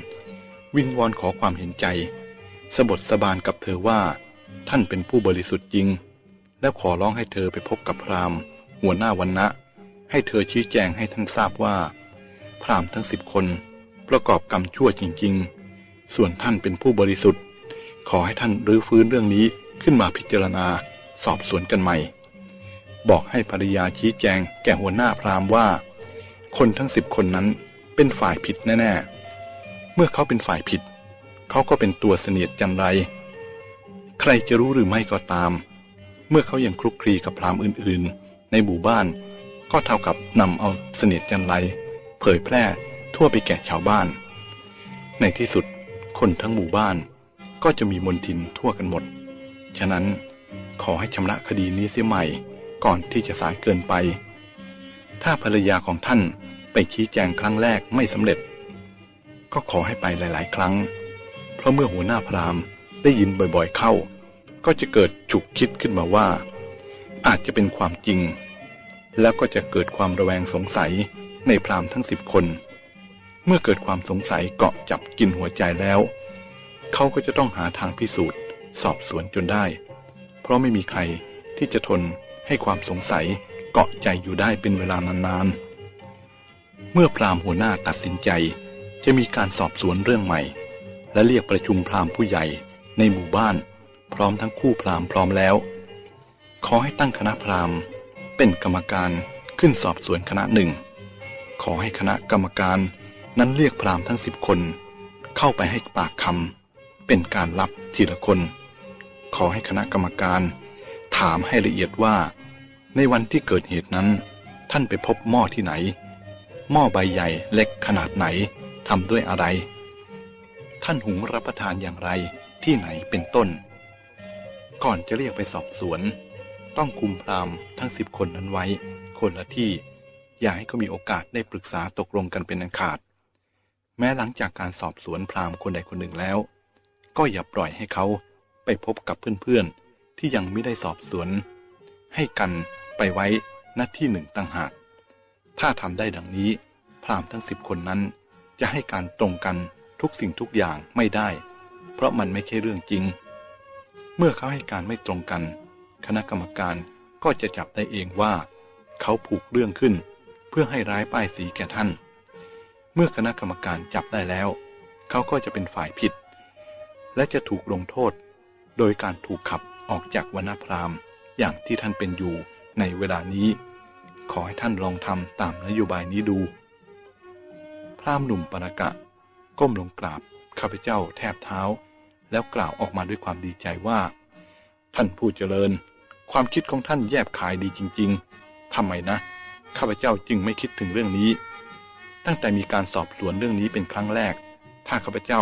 วิงวอนขอความเห็นใจ สบทสบานกับเธอว่า ท่านเป็นผู้บริสุทธิ์จริง แล้วขอร้องให้เธอไปพบกับพราหมณ์ หัวหน้าวันนะให้เธอชี้แจงให้ท่านทราบว่า พราหมณ์ทั้งสิบคนประกอบกรรมชั่วจริง ๆ ส่วนท่านเป็นผู้บริสุทธิ์ ขอให้ท่านรื้อฟื้นเรื่องนี้ขึ้นมาพิจารณาสอบสวนกันใหม่ บอกให้ภรรยาชี้แจงแก่หัวหน้าพราหมณ์ว่า คนทั้งสิบคนนั้นเป็นฝ่ายผิดแน่ ๆ เมื่อเขาเป็นฝ่ายผิด เขาก็เป็นตัวเสนียดจันไร ใครจะรู้หรือไม่ก็ตาม เมื่อเขายังคลุกคลีกับพรามอื่นๆ ในหมู่บ้าน ก็เท่ากับนำเอาเสนิทจันไรเผยแพร่ทั่วไปแก่ชาวบ้าน ในที่สุดคนทั้งหมู่บ้านก็จะมีมนทินทั่วกันหมด ฉะนั้นขอให้ชำระคดีนี้เสียใหม่ก่อนที่จะสายเกินไป ถ้าภรรยาของท่านไปชี้แจงครั้งแรกไม่สำเร็จ ก็ขอให้ไปหลาย ๆ ครั้ง เพราะเมื่อหัวหน้าพราหมณ์ ได้ยินบ่อยๆเข้า ก็จะเกิดฉุกคิดขึ้นมาว่า อาจจะเป็นความจริง แล้วก็จะเกิดความระแวงสงสัยในพรามทั้งสิบคน เมื่อเกิดความสงสัยเกาะจับกินหัวใจแล้ว เขาก็จะต้องหาทางพิสูจน์ สอบสวนจนได้ เพราะไม่มีใครที่จะทนให้ความสงสัยเกาะใจอยู่ได้เป็นเวลานานๆ เมื่อพรามหัวหน้าตัดสินใจจะมีการสอบสวนเรื่องใหม่ และเรียกประชุมพรามผู้ใหญ่ ในหมู่บ้าน พร้อมทั้งคู่พรามพร้อมแล้ว ขอให้ตั้งคณะพรามเป็นกรรมการขึ้นสอบสวนคณะหนึ่ง ขอให้คณะกรรมการนั้นเรียกพรามทั้งสิบคน เข้าไปให้ปากคำเป็นการลับทีละคน ขอให้คณะกรรมการถามให้ละเอียดว่า ในวันที่เกิดเหตุนั้น ท่านไปพบหม้อที่ไหน หม้อใบใหญ่เล็กขนาดไหนทำด้วยอะไร ท่านหุงรับประทานอย่างไร ที่ไหนเป็นต้น ก่อนจะเรียกไปสอบสวน ต้องคุมพรามทั้งสิบคนนั้นไว้ คนละที่ อย่าให้เขามีโอกาสได้ปรึกษาตกลงกันเป็นอันขาด แม้หลังจากการสอบสวนพรามคนใดคนหนึ่งแล้ว ก็อย่าปล่อยให้เขาไปพบกับเพื่อนๆ ที่ยังไม่ได้สอบสวน ให้กันไปไว้หน้าที่หนึ่งต่างหาก ถ้าทำได้ดังนี้ พรามทั้งสิบคนนั้นจะให้การตรงกันทุกสิ่งทุกอย่างไม่ได้ เพราะมันไม่ใช่เรื่องจริง เมื่อเขาให้การไม่ตรงกัน คณะกรรมการก็จะจับได้เองว่า เขาผูกเรื่องขึ้น เพื่อให้ร้ายป้ายสีแก่ท่าน เมื่อคณะกรรมการจับได้แล้ว เขาก็จะเป็นฝ่ายผิด และจะถูกลงโทษ โดยการถูกขับออกจากวรรณพราหมณ์อย่างที่ท่านเป็นอยู่ในเวลานี้ ขอให้ท่านลองทำตามนโยบายนี้ดู พราหมณ์หนุ่มปนกะ ก้มลงกราบข้าพเจ้าแทบเท้า แล้วกล่าวออกมาด้วยความดีใจว่า ท่านผู้เจริญ ความคิดของท่านแยบขายดีจริง ๆทำไมนะ ข้าพเจ้าจึงไม่คิดถึงเรื่องนี้ ตั้งแต่มีการสอบสวนเรื่องนี้เป็นครั้งแรก ถ้าข้าพเจ้า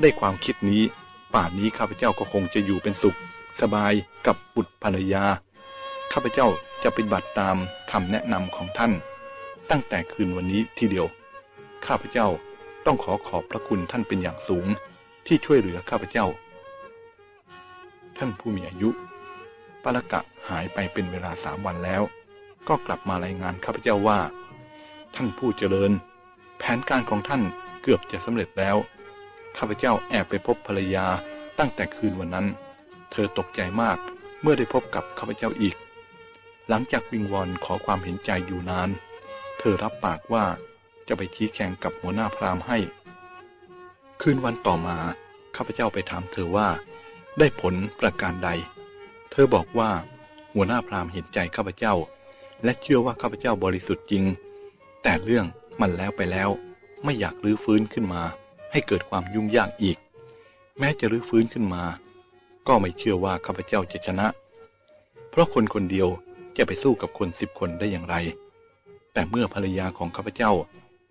ได้ความคิดนี้ ป่านนี้ข้าพเจ้าก็คงจะอยู่เป็นสุข สบายกับบุตรภรรยา ข้าพเจ้าจะปฏิบัติตามคำแนะนำของท่าน ตั้งแต่คืนวันนี้ทีเดียว ข้าพเจ้าต้องขอขอบพระคุณท่านเป็นอย่างสูง ที่ช่วยเหลือข้าพเจ้า ท่านผู้มีอายุปาลกะหายไปเป็นเวลาสามวันแล้ว ก็กลับมารายงานข้าพเจ้าว่า ท่านผู้เจริญ แผนการของท่านเกือบจะสำเร็จแล้ว ข้าพเจ้าแอบไปพบภรรยาตั้งแต่คืนวันนั้น เธอตกใจมากเมื่อได้พบกับข้าพเจ้าอีก หลังจากวิงวอนขอความเห็นใจอยู่นาน เธอรับปากว่าจะไปชี้แจงกับหัวหน้าพราหมณ์ให้ คืนวันต่อมาข้าพเจ้าไปถามเธอว่า ได้ผลประการใด เธอบอกว่า หัวหน้าพราหมณ์เห็นใจข้าพเจ้า และเชื่อว่าข้าพเจ้าบริสุทธิ์จริง แต่เรื่องมันแล้วไปแล้ว ไม่อยากรื้อฟื้นขึ้นมา ให้เกิดความยุ่งยากอีก แม้จะรื้อฟื้นขึ้นมา ก็ไม่เชื่อว่าข้าพเจ้าจะชนะ เพราะคนคนเดียวจะไปสู้กับคนสิบคนได้อย่างไร แต่เมื่อภรรยาของข้าพเจ้า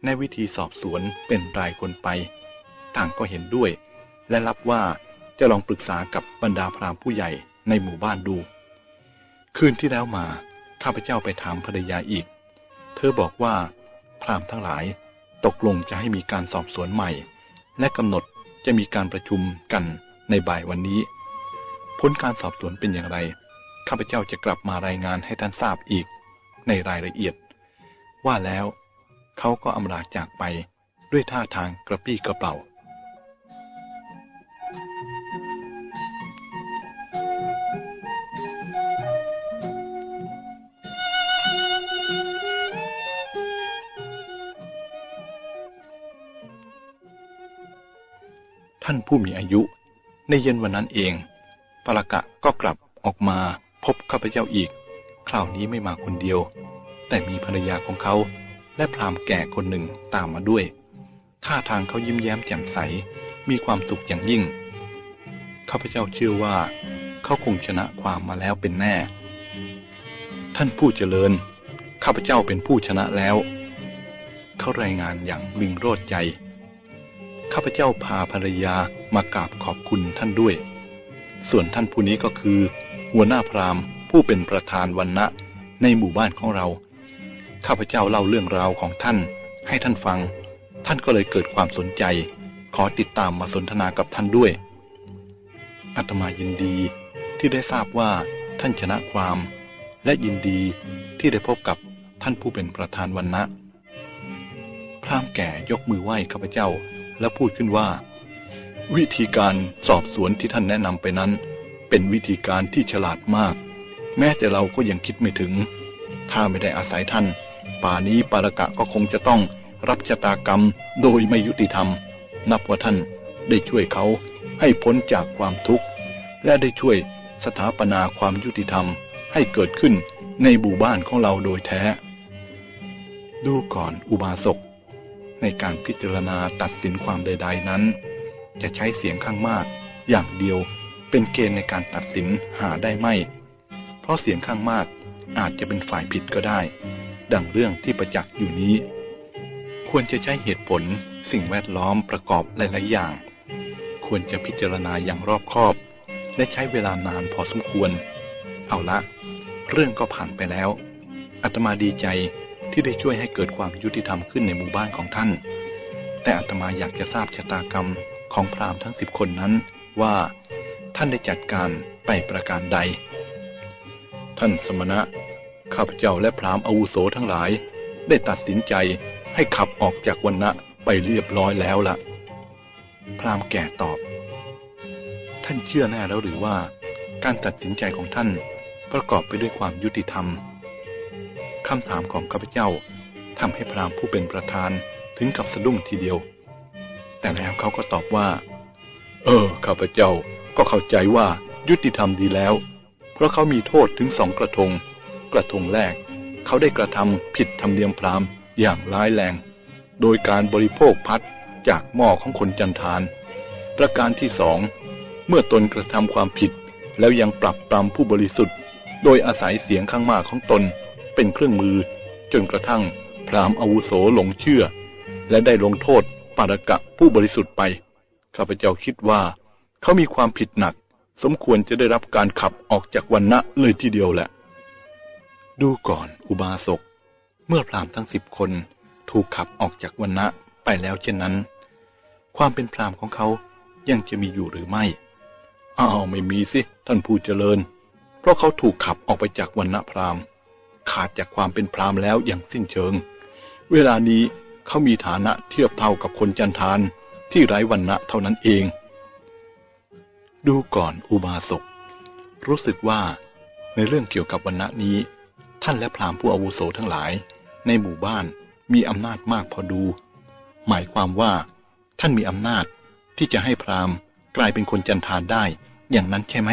ในวิธีสอบสวนเป็นรายคนไป ต่างก็เห็นด้วย และรับว่าจะลองปรึกษากับบรรดาพราหมณ์ผู้ใหญ่ในหมู่บ้านดู คืนที่แล้วมาข้าพเจ้าไปถามภรรยาอีก เธอบอกว่า พราหมณ์ทั้งหลายตกลงจะให้มีการสอบสวนใหม่ และกำหนดจะมีการประชุมกันในบ่ายวันนี้ ผลการสอบสวนเป็นอย่างไร ข้าพเจ้าจะกลับมารายงานให้ท่านทราบอีกในรายละเอียด ว่าแล้วเขาก็อำลาจากไปด้วยท่าทางกระปี้กระเป๋า ท่านผู้มีอายุ ในเย็นวันนั้นเอง ปรกะก็กลับออกมาพบข้าพเจ้าอีก คราวนี้ไม่มาคนเดียว แต่มีภรรยาของเขา และพรามแก่คนหนึ่งตามมาด้วย ท่าทางเขายิ้มแย้มแจ่มใส มีความสุขอย่างยิ่ง ข้าพเจ้าเชื่อว่า เขาคงชนะความมาแล้วเป็นแน่ ท่านผู้เจริญ ข้าพเจ้าเป็นผู้ชนะแล้ว เขารายงานอย่างวิงโรดใจ ข้าพเจ้าพาภรรยามากราบขอบคุณท่านด้วย ส่วนท่านผู้นี้ก็คือ หัวหน้าพราหมณ์ผู้เป็นประธานวันณะในหมู่บ้านของเรา ข้าพเจ้าเล่าเรื่องราวของท่านให้ท่านฟัง ท่านก็เลยเกิดความสนใจ ขอติดตามมาสนทนากับท่านด้วย อาตมายินดีที่ได้ทราบว่าท่านชนะความ และยินดีที่ได้พบกับท่านผู้เป็นประธานวันนะพรามแก่ยกมือไหว้ข้าพเจ้า และพูดขึ้นว่า วิธีการสอบสวนที่ท่านแนะนำไปนั้น เป็นวิธีการที่ฉลาดมาก แม้แต่เราก็ยังคิดไม่ถึง ถ้าไม่ได้อาศัยท่าน ป่านี้ปารกะก็คงจะต้องรับชะตากรรมโดยไม่ยุติธรรม นับว่าท่านได้ช่วยเขาให้พ้นจากความทุกข์ และได้ช่วยสถาปนาความยุติธรรมให้เกิดขึ้นในบูบ้านของเราโดยแท้ ดูก่อนอุบาสก ในการพิจารณาตัดสินความใด ๆนั้น จะใช้เสียงข้างมาก อย่างเดียวเป็นเกณฑ์ในการตัดสินหาได้ไม่ เพราะเสียงข้างมากอาจจะเป็นฝ่ายผิดก็ได้ ดังเรื่องที่ประจักษ์อยู่นี้ ควรจะใช้เหตุผล สิ่งแวดล้อมประกอบหลาย ๆ อย่าง ควรจะพิจารณาอย่างรอบคอบ และใช้เวลานานพอสมควร เอาละ เรื่องก็ผ่านไปแล้วอาตมาดีใจที่ได้ช่วยให้เกิดความยุติธรรมขึ้นในหมู่บ้านของท่าน แต่อาตมาอยากจะทราบชะตากรรมของพราหมณ์ทั้งสิบคนนั้นว่า ท่านได้จัดการไปประการใด ท่านสมณะ ข้าพเจ้าและพราหมณ์อาวุโสทั้งหลาย ได้ตัดสินใจให้ขับออกจากวันณะ ไปเรียบร้อยแล้วละ่ะ พราหมณ์แก่ตอบ ท่านเชื่อแน่แล้วหรือว่าการตัดสินใจของท่านประกอบไปด้วยความยุติธรรมคำถามของข้าพเจ้าทำให้พราหมณ์ผู้เป็นประธานถึงกับสะดุ้งทีเดียว แต่แล้วเขาก็ตอบว่า เออ ข้าพเจ้าก็เข้าใจว่ายุติธรรมดีแล้ว เพราะเขามีโทษถึงสองกระทง กระทงแรก เขาได้กระทำผิดธรรมเนียมพราหมณ์อย่างร้ายแรง โดยการบริโภคพัดจากหม้อของคนจันทาน ประการที่สองเมื่อตนกระทำความผิด แล้วยังปรับปรำผู้บริสุทธิ์ โดยอาศัยเสียงข้างมากของตน เป็นเครื่องมือ จนกระทั่งพรามอาวุโสหลงเชื่อ และได้ลงโทษปารกะผู้บริสุทธิ์ไป ข้าพเจ้าคิดว่า เขามีความผิดหนัก สมควรจะได้รับการขับออกจากวันณะเลยทีเดียวแหละ ดูก่อนอุบาสก เมื่อพรามทั้งสิบคน ถูกขับออกจากวันณะไปแล้วเช่นนั้น ความเป็นพรามของเขายังจะมีอยู่หรือไม่ อ้าวไม่มีสิท่านผู้เจริญ เพราะเขาถูกขับออกไปจากวันณะพรามขาดจากความเป็นพรามแล้วอย่างสิ้นเชิง เวลานี้เขามีฐานะเทียบเท่ากับคนจันทานที่ไร้วันณะเท่านั้นเอง ดูก่อนอุบาสก รู้สึกว่าในเรื่องเกี่ยวกับวันณะนี้ ท่านและพรามผู้อาวุโสทั้งหลายในหมู่บ้าน มีอำนาจมากพอดู หมายความว่า ท่านมีอำนาจที่จะให้พราหมณ์กลายเป็นคนจันทานได้อย่างนั้นใช่ไหม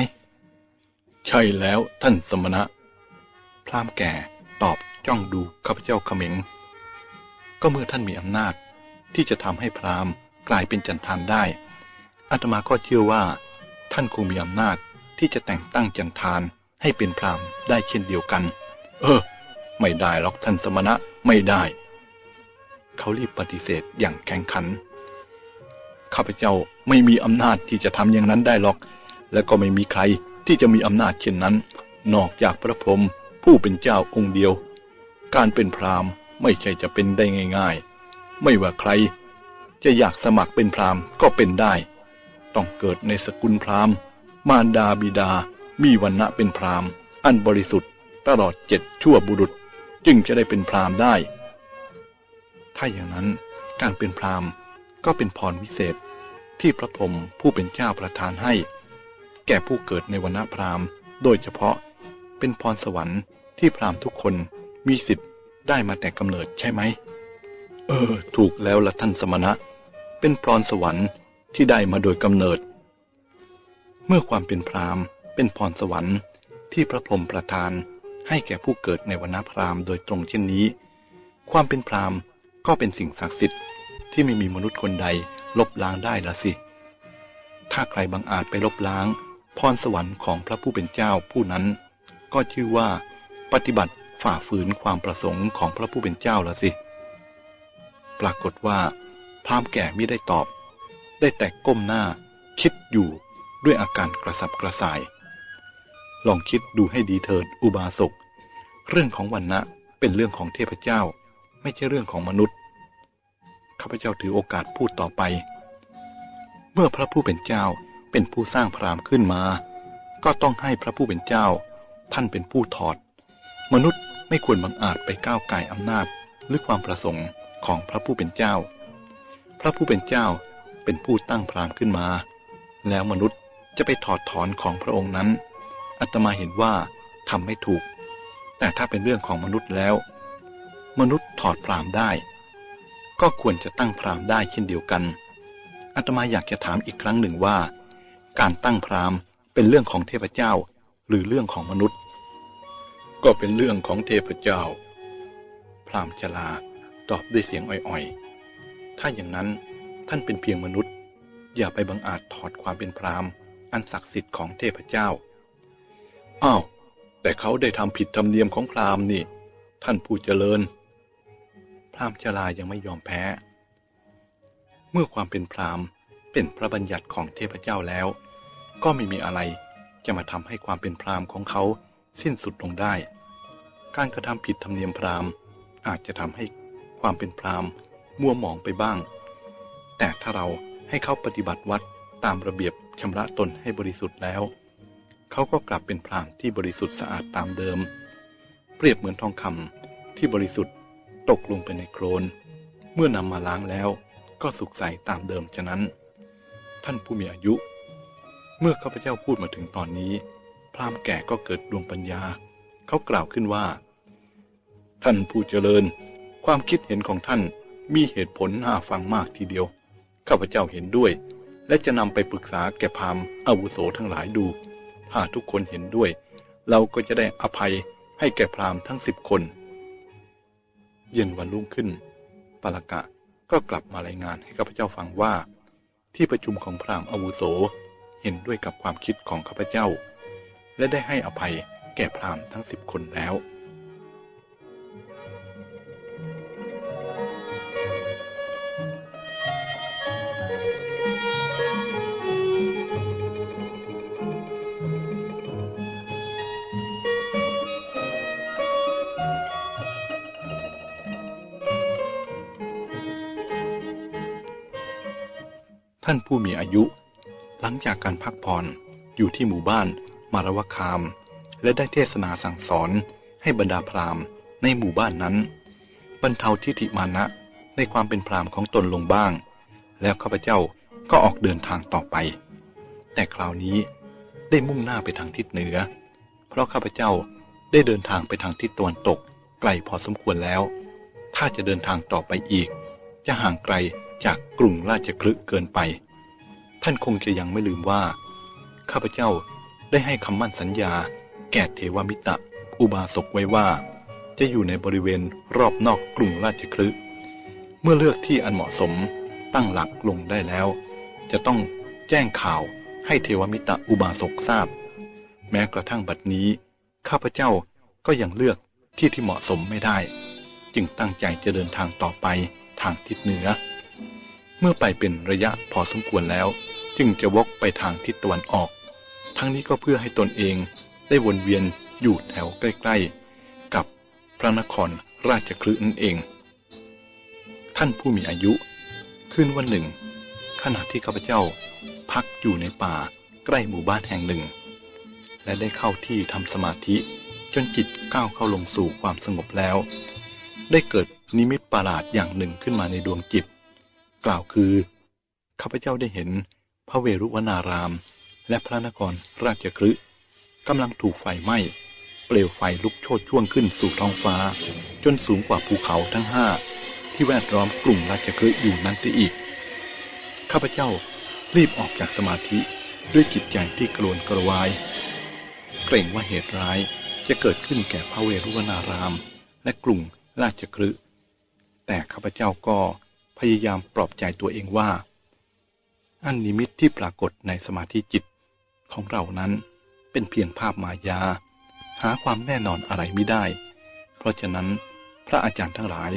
ใช่แล้วท่านสมณะ พราหมณ์แก่ตอบจ้องดูข้าพเจ้าเขม็ง ก็เมื่อท่านมีอำนาจที่จะทำให้พราหมณ์กลายเป็นจันทานได้อาตมาก็เชื่อว่า ท่านคงมีอำนาจที่จะแต่งตั้งจันทานให้เป็นพราหมณ์ได้เช่นเดียวกัน เออ ไม่ได้หรอกท่านสมณะไม่ได้ เขารีบปฏิเสธอย่างแข็งขัน ข้าพเจ้าไม่มีอำนาจที่จะทำอย่างนั้นได้หรอก และก็ไม่มีใครที่จะมีอำนาจเช่นนั้น นอกจากพระพรหมผู้เป็นเจ้าองค์เดียว การเป็นพราหมณ์ไม่ใช่จะเป็นได้ง่าย ๆ ไม่ว่าใคร จะอยากสมัครเป็นพราหมณ์ก็เป็นได้ ต้องเกิดในสกุลพราหมณ์ มารดาบิดา มีวันณะเป็นพราหมณ์ อันบริสุทธิ์ตลอดเจ็ดชั่วบุรุษ จึงจะได้เป็นพราหมณ์ได้ ถ้าอย่างนั้นการเป็นพราหมณ์ก็เป็นพรวิเศษ ที่พระพรหมผู้เป็นเจ้าประทานให้ แก่ผู้เกิดในวันณพราหมณ์ โดยเฉพาะเป็นพรสวรรค์ที่พราหมณ์ทุกคนมีสิทธิ์ได้มาแต่กำเนิดใช่ไหม เออ ถูกแล้วละท่านสมณะ เป็นพรสวรรค์ที่ได้มาโดยกำเนิด เมื่อความเป็นพราหมณ์ เป็นพรสวรรค์ที่พระพรหมประทานให้แก่ผู้เกิดในวรรณพราหมณ์โดยตรงเช่นนี้ ความเป็นพราหมณ์ ก็เป็นสิ่งศักดิ์สิทธิ์ที่ไม่มีมนุษย์คนใดลบล้างได้ละสิ ถ้าใครบังอาจไปลบล้าง พรสวรรค์ของพระผู้เป็นเจ้าผู้นั้น ก็ชื่อว่า ปฏิบัติฝ่าฝืนความประสงค์ของพระผู้เป็นเจ้าละสิ ปรากฏว่า พรามแก่ไม่ได้ตอบ ได้แต่ก้มหน้า คิดอยู่ด้วยอาการกระสับกระส่าย ลองคิดดูให้ดีเถิดอุบาสก เรื่องของวันนะเป็นเรื่องของเทพเจ้า ไม่ใช่เรื่องของมนุษย์ ข้าพเจ้าถือโอกาสพูดต่อไป เมื่อพระผู้เป็นเจ้าเป็นผู้สร้างพรามขึ้นมา ก็ต้องให้พระผู้เป็นเจ้า ท่านเป็นผู้ถอด มนุษย์ไม่ควรบังอาจไปก้าวไก่อำนาจหรือความประสงค์ของพระผู้เป็นเจ้า พระผู้เป็นเจ้าเป็นผู้ตั้งพรามขึ้นมา แล้วมนุษย์จะไปถอดถอนของพระองค์นั้นอาตมาเห็นว่าทำไม่ถูก แต่ถ้าเป็นเรื่องของมนุษย์แล้ว มนุษย์ถอดพรามได้ ก็ควรจะตั้งพรามได้เช่นเดียวกันอาตมาอยากจะถามอีกครั้งหนึ่งว่า การตั้งพรามเป็นเรื่องของเทพเจ้า หรือเรื่องของมนุษย์ ก็เป็นเรื่องของเทพเจ้า พรามชลาตอบด้วยเสียงอ่อยๆ ถ้าอย่างนั้นท่านเป็นเพียงมนุษย์ อย่าไปบังอาจถอดความเป็นพรามอันศักดิ์สิทธิ์ของเทพเจ้าอ้าวแต่เขาได้ทำผิดธรรมเนียมของพรามนี่ ท่านผู้เจริญ พรามชลายังไม่ยอมแพ้ เมื่อความเป็นพรามเป็นพระบัญญัติของเทพเจ้าแล้ว ก็ไม่มีอะไรจะมาทำให้ความเป็นพรามของเขาสิ้นสุดลงได้ การกระทำผิดธรรมเนียมพรามอาจจะทำให้ความเป็นพรามมัวหมองไปบ้าง แต่ถ้าเราให้เขาปฏิบัติวัดตามระเบียบชำระตนให้บริสุทธิ์แล้ว เขาก็กลับเป็นพรามที่บริสุทธิ์สะอาดตามเดิม เปรียบเหมือนทองคำที่บริสุทธิ์ ตกลงไปในโคลน เมื่อนำมาล้างแล้วก็สุกใสตามเดิมฉะนั้น ท่านผู้มีอายุ เมื่อข้าพเจ้าพูดมาถึงตอนนี้ พราหมณ์แก่ก็เกิดดวงปัญญา เขากล่าวขึ้นว่า ท่านผู้เจริญ ความคิดเห็นของท่านมีเหตุผลน่าฟังมากทีเดียว ข้าพเจ้าเห็นด้วย และจะนำไปปรึกษาแก่พราหมณ์อาวุโสทั้งหลายดู ถ้าทุกคนเห็นด้วย เราก็จะได้อภัยให้แก่พราหมณ์ทั้งสิบคน เย็นวันรุ่งขึ้นปาลกะก็กลับมารายงานให้ข้าพเจ้าฟังว่า ที่ประชุมของพราหมณ์อาวุโสเห็นด้วยกับความคิดของข้าพเจ้า และได้ให้อภัยแก่พราหมณ์ทั้งสิบคนแล้วานผู้มีอายุ หลังจากการพักผ่อนอยู่ที่หมู่บ้านมารวคาม และได้เทศนาสั่งสอนให้บรรดาพราหมณ์ในหมู่บ้านนั้น บรรเทาทิฏฐิมานะในความเป็นพราหมณ์ของตนลงบ้าง แล้วข้าพเจ้าก็ออกเดินทางต่อไป แต่คราวนี้ได้มุ่งหน้าไปทางทิศเหนือ เพราะข้าพเจ้าได้เดินทางไปทางทิศตะวันตกไกลพอสมควรแล้ว ถ้าจะเดินทางต่อไปอีก จะห่างไกล จากกรุงราชคลึเกินไป ท่านคงจะยังไม่ลืมว่า ข้าพเจ้าได้ให้คำมั่นสัญญา แก่เทวมิตะ อุบาสกไว้ว่า จะอยู่ในบริเวณรอบนอกกรุงราชคลึเมื่อเลือกที่อันเหมาะสมตั้งหลักลงได้แล้ว จะต้องแจ้งข่าวให้เทวมิตะอุบาสกทราบ แม้กระทั่งบัดนี้ ข้าพเจ้าก็ยังเลือกที่ที่เหมาะสมไม่ได้ จึงตั้งใจจะเดินทางต่อไปทางทิศเหนือ เมื่อไปเป็นระยะพอสมควรแล้ว จึงจะวกไปทางทิศตะวันออก ทั้งนี้ก็เพื่อให้ตนเองได้วนเวียนอยู่แถวใกล้ ๆ กับพระนครราชคลึนั่นเอง ท่านผู้มีอายุขึ้นวันหนึ่ง ขณะที่ข้าพเจ้าพักอยู่ในป่าใกล้หมู่บ้านแห่งหนึ่ง และได้เข้าที่ทำสมาธิจนจิตก้าวเข้าลงสู่ความสงบแล้ว ได้เกิดนิมิตประหลาดอย่างหนึ่งขึ้นมาในดวงจิต กล่าวคือข้าพเจ้าได้เห็นพระเวรุวนาราม และพระนครราชคฤห์กำลังถูกไฟไหม้ เปลวไฟลุกโชนช่วงขึ้นสู่ท้องฟ้า จนสูงกว่าภูเขาทั้งห้าที่แวดล้อมกลุ่มราชคฤห์อยู่นั้นเสียอีก ข้าพเจ้ารีบออกจากสมาธิด้วยจิตใจที่กรวนกระวาย เกรงว่าเหตุร้ายจะเกิดขึ้นแก่พระเวรุวนาราม และกลุ่มราชคฤห์แต่ข้าพเจ้าก็ พยายามปลอบใจตัวเองว่า อันนิมิตที่ปรากฏในสมาธิจิตของเรานั้นเป็นเพียงภาพมายา หาความแน่นอนอะไรไม่ได้ เพราะฉะนั้นพระอาจารย์ทั้งหลาย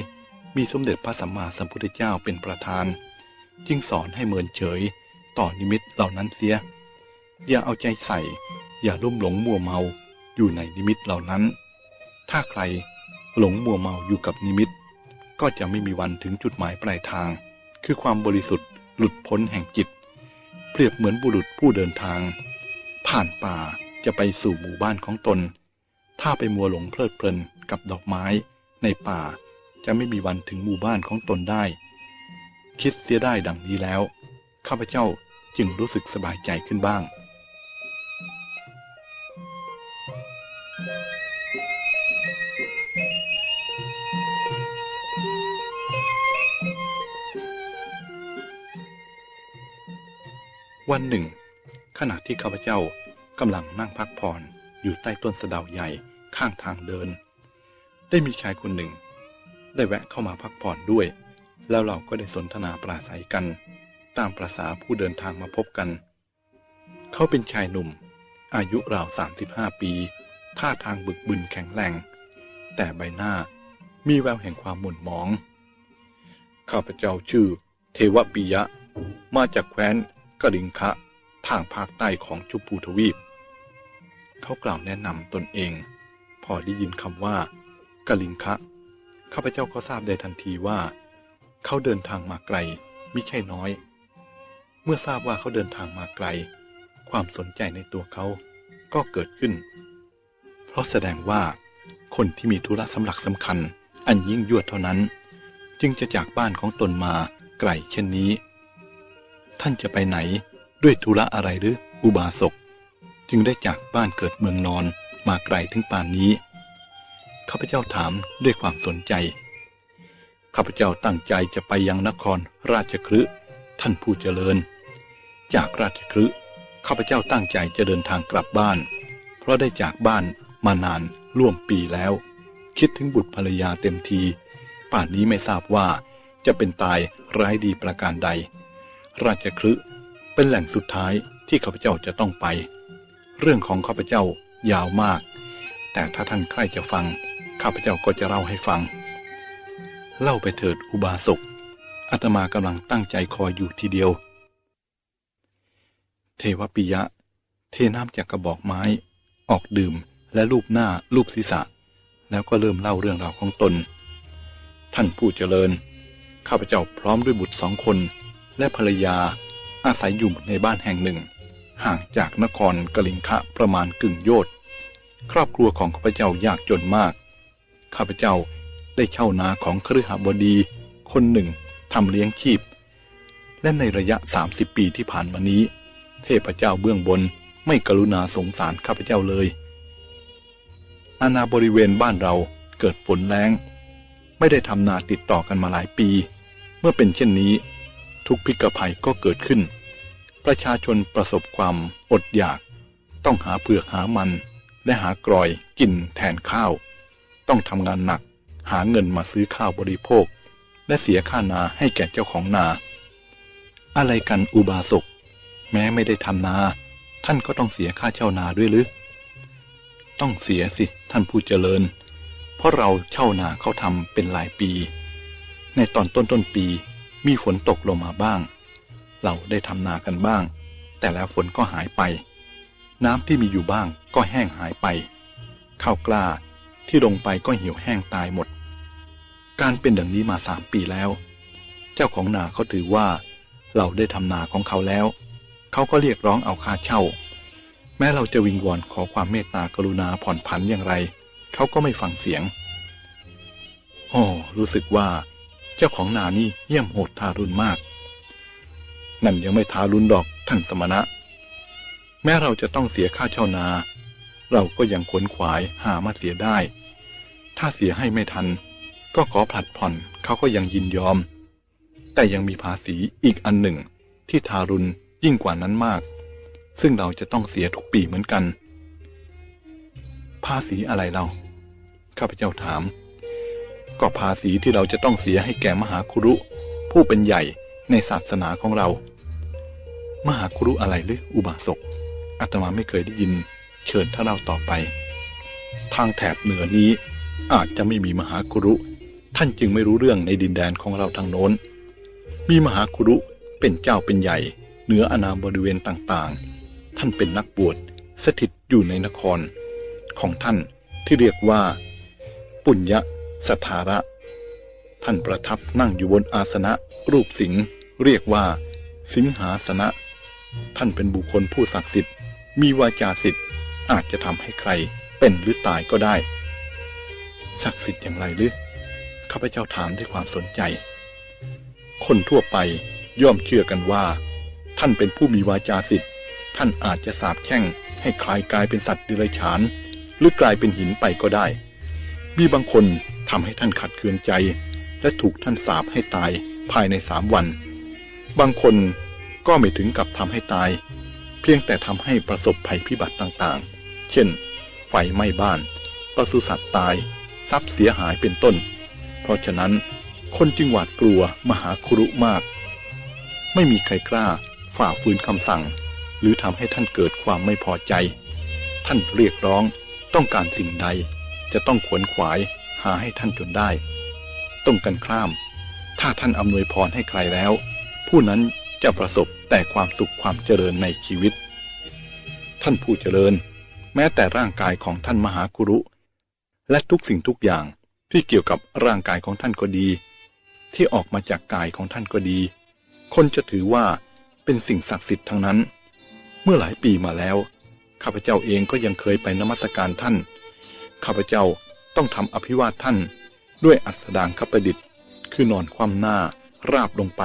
มีสมเด็จพระสัมมาสัมพุทธเจ้าเป็นประธาน จึงสอนให้เมินเฉยต่อนิมิตเหล่านั้นเสีย อย่าเอาใจใส่ อย่าลุ่มหลงมัวเมาอยู่ในนิมิตเหล่านั้น ถ้าใครหลงมัวเมาอยู่กับนิมิต ก็จะไม่มีวันถึงจุดหมายปลายทาง คือความบริสุทธิ์หลุดพ้นแห่งจิต เปรียบเหมือนบุรุษผู้เดินทาง ผ่านป่าจะไปสู่หมู่บ้านของตน ถ้าไปมัวหลงเพลิดเพลินกับดอกไม้ ในป่าจะไม่มีวันถึงหมู่บ้านของตนได้ คิดเสียได้ดังนี้แล้ว ข้าพเจ้าจึงรู้สึกสบายใจขึ้นบ้าง วันหนึ่ง ขณะที่ข้าพเจ้ากำลังนั่งพักผ่อนอยู่ใต้ต้นสะดาใหญ่ข้างทางเดิน ได้มีชายคนหนึ่ง ได้แวะเข้ามาพักผ่อนด้วย แล้วเราก็ได้สนทนาปราศัยกัน ตามประษาผู้เดินทางมาพบกัน เขาเป็นชายหนุ่ม อายุราวสามสิบห้าปี ท่าทางบึกบึนแข็งแรง แต่ใบหน้ามีแววแห่งความหม่นหมอง ข้าพเจ้าชื่อ เทวปิยะ มาจากแคว้น กลิงคะทางภาคใต้ของชุปูทวีป เขากล่าวแนะนำตนเอง พอได้ยินคำว่ากลิงคะข้าพเจ้าก็ทราบได้ทันทีว่า เขาเดินทางมาไกลมิใช่น้อย เมื่อทราบว่าเขาเดินทางมาไกล ความสนใจในตัวเขาก็เกิดขึ้น เพราะแสดงว่า คนที่มีธุระสำหลักสำคัญ อันยิ่งยวดเท่านั้น จึงจะจากบ้านของตนมาไกลเช่นนี้ ท่านจะไปไหน ด้วยธุระอะไรหรืออุบาสก จึงได้จากบ้านเกิดเมืองนอนมาไกลถึงป่านนี้ข้าพเจ้าถามด้วยความสนใจข้าพเจ้าตั้งใจจะไปยังนครราชคฤห์ท่านผู้เจริญ จากราชคฤห์ข้าพเจ้าตั้งใจจะเดินทางกลับบ้าน เพราะได้จากบ้านมานานร่วมปีแล้ว คิดถึงบุตรภรรยาเต็มที ป่านนี้ไม่ทราบว่าจะเป็นตายร้ายดีประการใด ราชคฤห์เป็นแหล่งสุดท้ายที่ข้าพเจ้าจะต้องไป เรื่องของข้าพเจ้ายาวมาก แต่ถ้าท่านใครจะฟัง ข้าพเจ้าก็จะเล่าให้ฟัง เล่าไปเถิดอุบาสกอาตมากำลังตั้งใจคอยอยู่ทีเดียว เทวปิยะ เทน้ำจากกระบอกไม้ ออกดื่มและลูบหน้าลูบศีรษะ แล้วก็เริ่มเล่าเรื่องราวของตน ท่านผู้เจริญ ข้าพเจ้าพร้อมด้วยบุตรสองคน และภรรยาอาศัยอยู่ในบ้านแห่งหนึ่ง ห่างจากนครกลิงคะประมาณกึ่งโยชน์ครอบครัวของข้าพเจ้ายากจนมาก ข้าพเจ้าได้เช่านาของครือหบดี คนหนึ่งทำเลี้ยงชีพ และในระยะสามสิบปีที่ผ่านมานี้ เทพเจ้าเบื้องบนไม่กรุณาสงสารข้าพเจ้าเลย อาณาบริเวณบ้านเราเกิดฝนแรงไม่ได้ทำนาติดต่อกันมาหลายปี เมื่อเป็นเช่นนี้ ทุกพิกภัยก็เกิดขึ้น ประชาชนประสบความอดอยาก ต้องหาเปลือกหามัน และหากรอยกินแทนข้าว ต้องทำงานหนัก หาเงินมาซื้อข้าวบริโภค และเสียค่านาให้แก่เจ้าของนา อะไรกันอุบาสกแม้ไม่ได้ทำนา ท่านก็ต้องเสียค่าเช่านาด้วยหรือต้องเสียสิท่านผู้เจริญ เพราะเราเช่านาเขาทำเป็นหลายปี ในตอนต้นต้นปี มีฝนตกลงมาบ้าง เราได้ทำนากันบ้าง แต่แล้วฝนก็หายไป น้ำที่มีอยู่บ้างก็แห้งหายไป ข้าวกล้าที่ลงไปก็เหี่ยวแห้งตายหมด การเป็นดังนี้มาสามปีแล้ว เจ้าของนาเขาถือว่า เราได้ทำนาของเขาแล้ว เขาก็เรียกร้องเอาค่าเช่า แม้เราจะวิงวอนขอความเมตตากรุณาผ่อนผันอย่างไร เขาก็ไม่ฟังเสียง โอ้ รู้สึกว่า เจ้าของนานี่เยี่ยมโหดทารุณมาก นั่นยังไม่ทารุณดอกท่านสมณะ แม้เราจะต้องเสียค่าเช่านา เราก็ยังขนขวายหามาเสียได้ ถ้าเสียให้ไม่ทัน ก็ขอผลัดผ่อนเขาก็ยังยินยอม แต่ยังมีภาษีอีกอันหนึ่ง ที่ทารุณยิ่งกว่านั้นมาก ซึ่งเราจะต้องเสียทุกปีเหมือนกัน ภาษีอะไรเราข้าพเจ้าถาม ก็ภาษีที่เราจะต้องเสียให้แก่มหาคุรุ ผู้เป็นใหญ่ในศาสนาของเรา มหาคุรุอะไรหรืออุบาสกอาตมาไม่เคยได้ยิน เชิญท่านเล่าต่อไป ทางแถบเหนือนี้อาจจะไม่มีมหาคุรุ ท่านจึงไม่รู้เรื่องในดินแดนของเราทางโน้น มีมหาคุรุเป็นเจ้าเป็นใหญ่ เหนืออนาบริเวณต่างๆ ท่านเป็นนักบวชสถิตอยู่ในนคร ของท่านที่เรียกว่า ปุญญ สถาระ ท่านประทับนั่งอยู่บนอาสนะ รูปสิงเรียกว่า สิงหาสนะ ท่านเป็นบุคคลผู้ศักดิ์สิทธิ์ มีวาจาสิทธิ์อาจจะทำให้ใครเป็นหรือตายก็ได้ ศักดิ์สิทธิ์อย่างไรหรือข้าพเจ้าถามด้วยความสนใจ คนทั่วไปย่อมเชื่อกันว่า ท่านเป็นผู้มีวาจาสิทธิ์ ท่านอาจจะสาบแช่งให้ใครกลายเป็นสัตว์ดิเรกชันหรือกลายเป็นหินไปก็ได้ มีบางคนทำให้ท่านขัดเคืองใจ และถูกท่านสาบให้ตายภายในสามวัน บางคนก็ไม่ถึงกับทำให้ตาย เพียงแต่ทำให้ประสบภัยพิบัติต่างๆ เช่น ไฟไหม้บ้าน ปศุสัตว์ตาย ทรัพย์เสียหายเป็นต้น เพราะฉะนั้นคนจึงหวาดกลัวมหาครุมาก ไม่มีใครกล้าฝ่าฝืนคำสั่ง หรือทำให้ท่านเกิดความไม่พอใจ ท่านเรียกร้องต้องการสิ่งใด จะต้องขวนขวายหาให้ท่านจนได้ ต้องกันข้าม ถ้าท่านอำนวยพรให้ใครแล้ว ผู้นั้นจะประสบแต่ความสุขความเจริญในชีวิต ท่านผู้เจริญ แม้แต่ร่างกายของท่านมหากุรุ และทุกสิ่งทุกอย่างที่เกี่ยวกับร่างกายของท่านก็ดี ที่ออกมาจากกายของท่านก็ดี คนจะถือว่าเป็นสิ่งศักดิ์สิทธิ์ทั้งนั้น เมื่อหลายปีมาแล้วข้าพเจ้าเองก็ยังเคยไปนมัสการท่าน ข้าพเจ้าต้องทำอภิวาทท่านด้วยอัสดางคประดิษฐ์ คือนอนคว่ำหน้าราบลงไป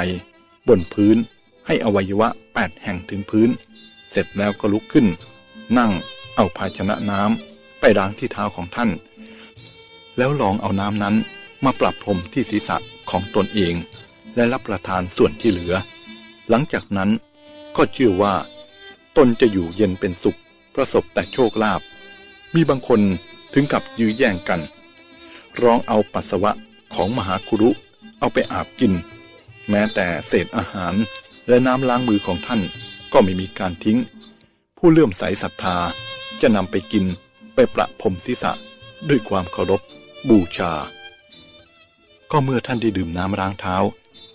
บนพื้นให้อวัยวะแปดแห่งถึงพื้น เสร็จแล้วก็ลุกขึ้น นั่งเอาภาชนะน้ำไปล้างที่เท้าของท่าน แล้วลองเอาน้ำนั้นมาปรับพรมที่ศีรษะของตนเอง และรับประทานส่วนที่เหลือ หลังจากนั้นก็เชื่อว่า ตนจะอยู่เย็นเป็นสุข ประสบแต่โชคลาภมีบางคน ถึงกับยื้อแย่งกัน ร้องเอาปัสสาวะของมหาคุรุเอาไปอาบกิน แม้แต่เศษอาหารและน้ำล้างมือของท่านก็ไม่มีการทิ้ง ผู้เลื่อมใสศรัทธาจะนำไปกินไปประพรมศีรษะด้วยความเคารพบูชา ก็เมื่อท่านได้ดื่มน้ำล้างเท้า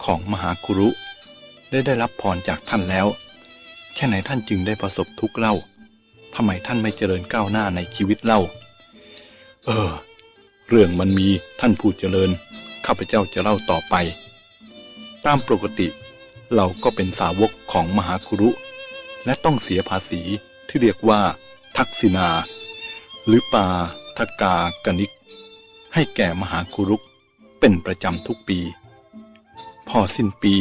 ของมหาคุรุได้ได้รับพรจากท่านแล้ว แค่ไหนท่านจึงได้ประสบทุกข์เล่าทำไมท่านไม่เจริญก้าวหน้าในชีวิตเล่า เออ เรื่องมันมีท่านผู้เจริญ ข้าพเจ้าจะเล่าต่อไป ตามปกติ เราก็เป็นสาวกของมหาคุรุ และต้องเสียภาษีที่เรียกว่า ทักษินา หรือปาทกากนิก ให้แก่มหาคุรุเป็นประจำทุกปี พอสิ้นปี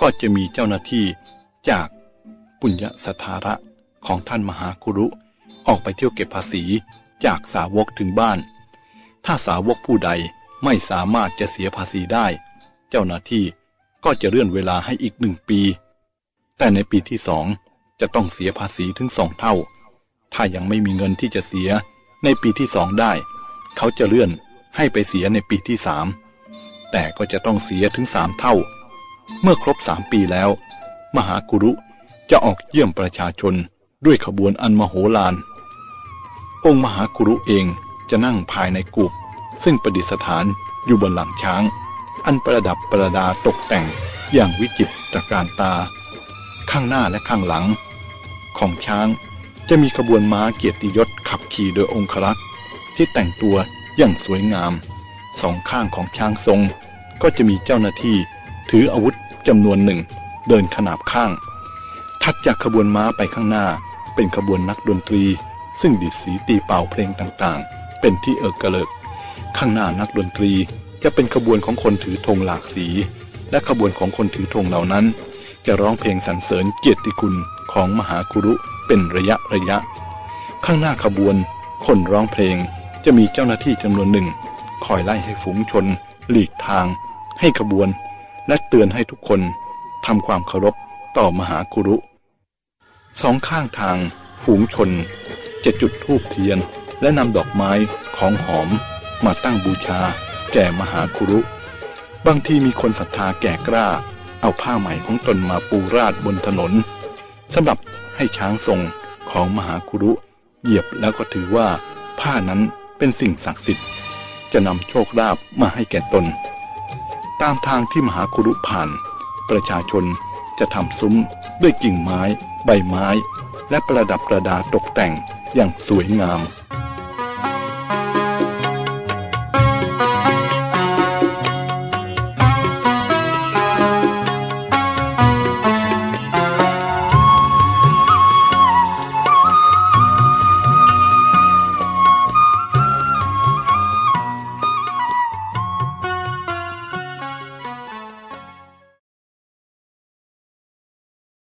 ก็จะมีเจ้าหน้าที่จากปุญญสถาระของท่านมหาคุรุออกไปเที่ยวเก็บภาษี จากสาวกถึงบ้าน ถ้าสาวกผู้ใดไม่สามารถจะเสียภาษีได้ เจ้าหน้าที่ก็จะเลื่อนเวลาให้อีกหนึ่งปี แต่ในปีที่สองจะต้องเสียภาษีถึงสองเท่า ถ้ายังไม่มีเงินที่จะเสียในปีที่สองได้ เขาจะเลื่อนให้ไปเสียในปีที่สามแต่ก็จะต้องเสียถึงสามเท่า เมื่อครบสามปีแล้ว มหากุรุจะออกเยี่ยมประชาชนด้วยขบวนอันมโหฬาร องค์มหาคุรุเองจะนั่งภายในกุบซึ่งประดิษฐานอยู่บนหลังช้าง อันประดับประดาตกแต่งอย่างวิจิตรการตา ข้างหน้าและข้างหลัง ของช้างจะมีขบวนม้าเกียรติยศขับขี่โดยองครักษ์ที่แต่งตัวอย่างสวยงาม สองข้างของช้างทรง ก็จะมีเจ้าหน้าที่ถืออาวุธจำนวนหนึ่งเดินขนาบข้าง ถัดจากขบวนม้าไปข้างหน้าเป็นขบวนนักดนตรี ซึ่งดิดสีตีเป่าเพลงต่างๆ เป็นที่เอิกกระเลิก ข้างหน้านักดนตรีจะเป็นขบวนของคนถือธงหลากสี และขบวนของคนถือธงเหล่านั้น จะร้องเพลงสรรเสริญเกียรติคุณของมหาคุรุเป็นระยะระยะ ข้างหน้าขบวน คนร้องเพลงจะมีเจ้าหน้าที่จำนวนหนึ่ง คอยไล่ให้ฝูงชน หลีกทาง ให้ขบวน และเตือนให้ทุกคนทำความเคารพต่อมหาคุรุสองข้างทาง ฝูงชนจะจุดธูปเทียน และนำดอกไม้ของหอมมาตั้งบูชา แก่มหาคุรุ บางทีมีคนศรัทธาแก่กล้า เอาผ้าใหม่ของตนมาปูราดบนถนนสำหรับให้ช้างทรงของมหาคุรุ เหยียบแล้วก็ถือว่า ผ้านั้นเป็นสิ่งศักดิ์สิทธิ์ จะนำโชคลาภมาให้แก่ตน ตามทางที่มหาคุรุผ่าน ประชาชนจะทำซุ้มด้วยกิ่งไม้ ใบไม้ และประดับประดาตกแต่งอย่างสวยงาม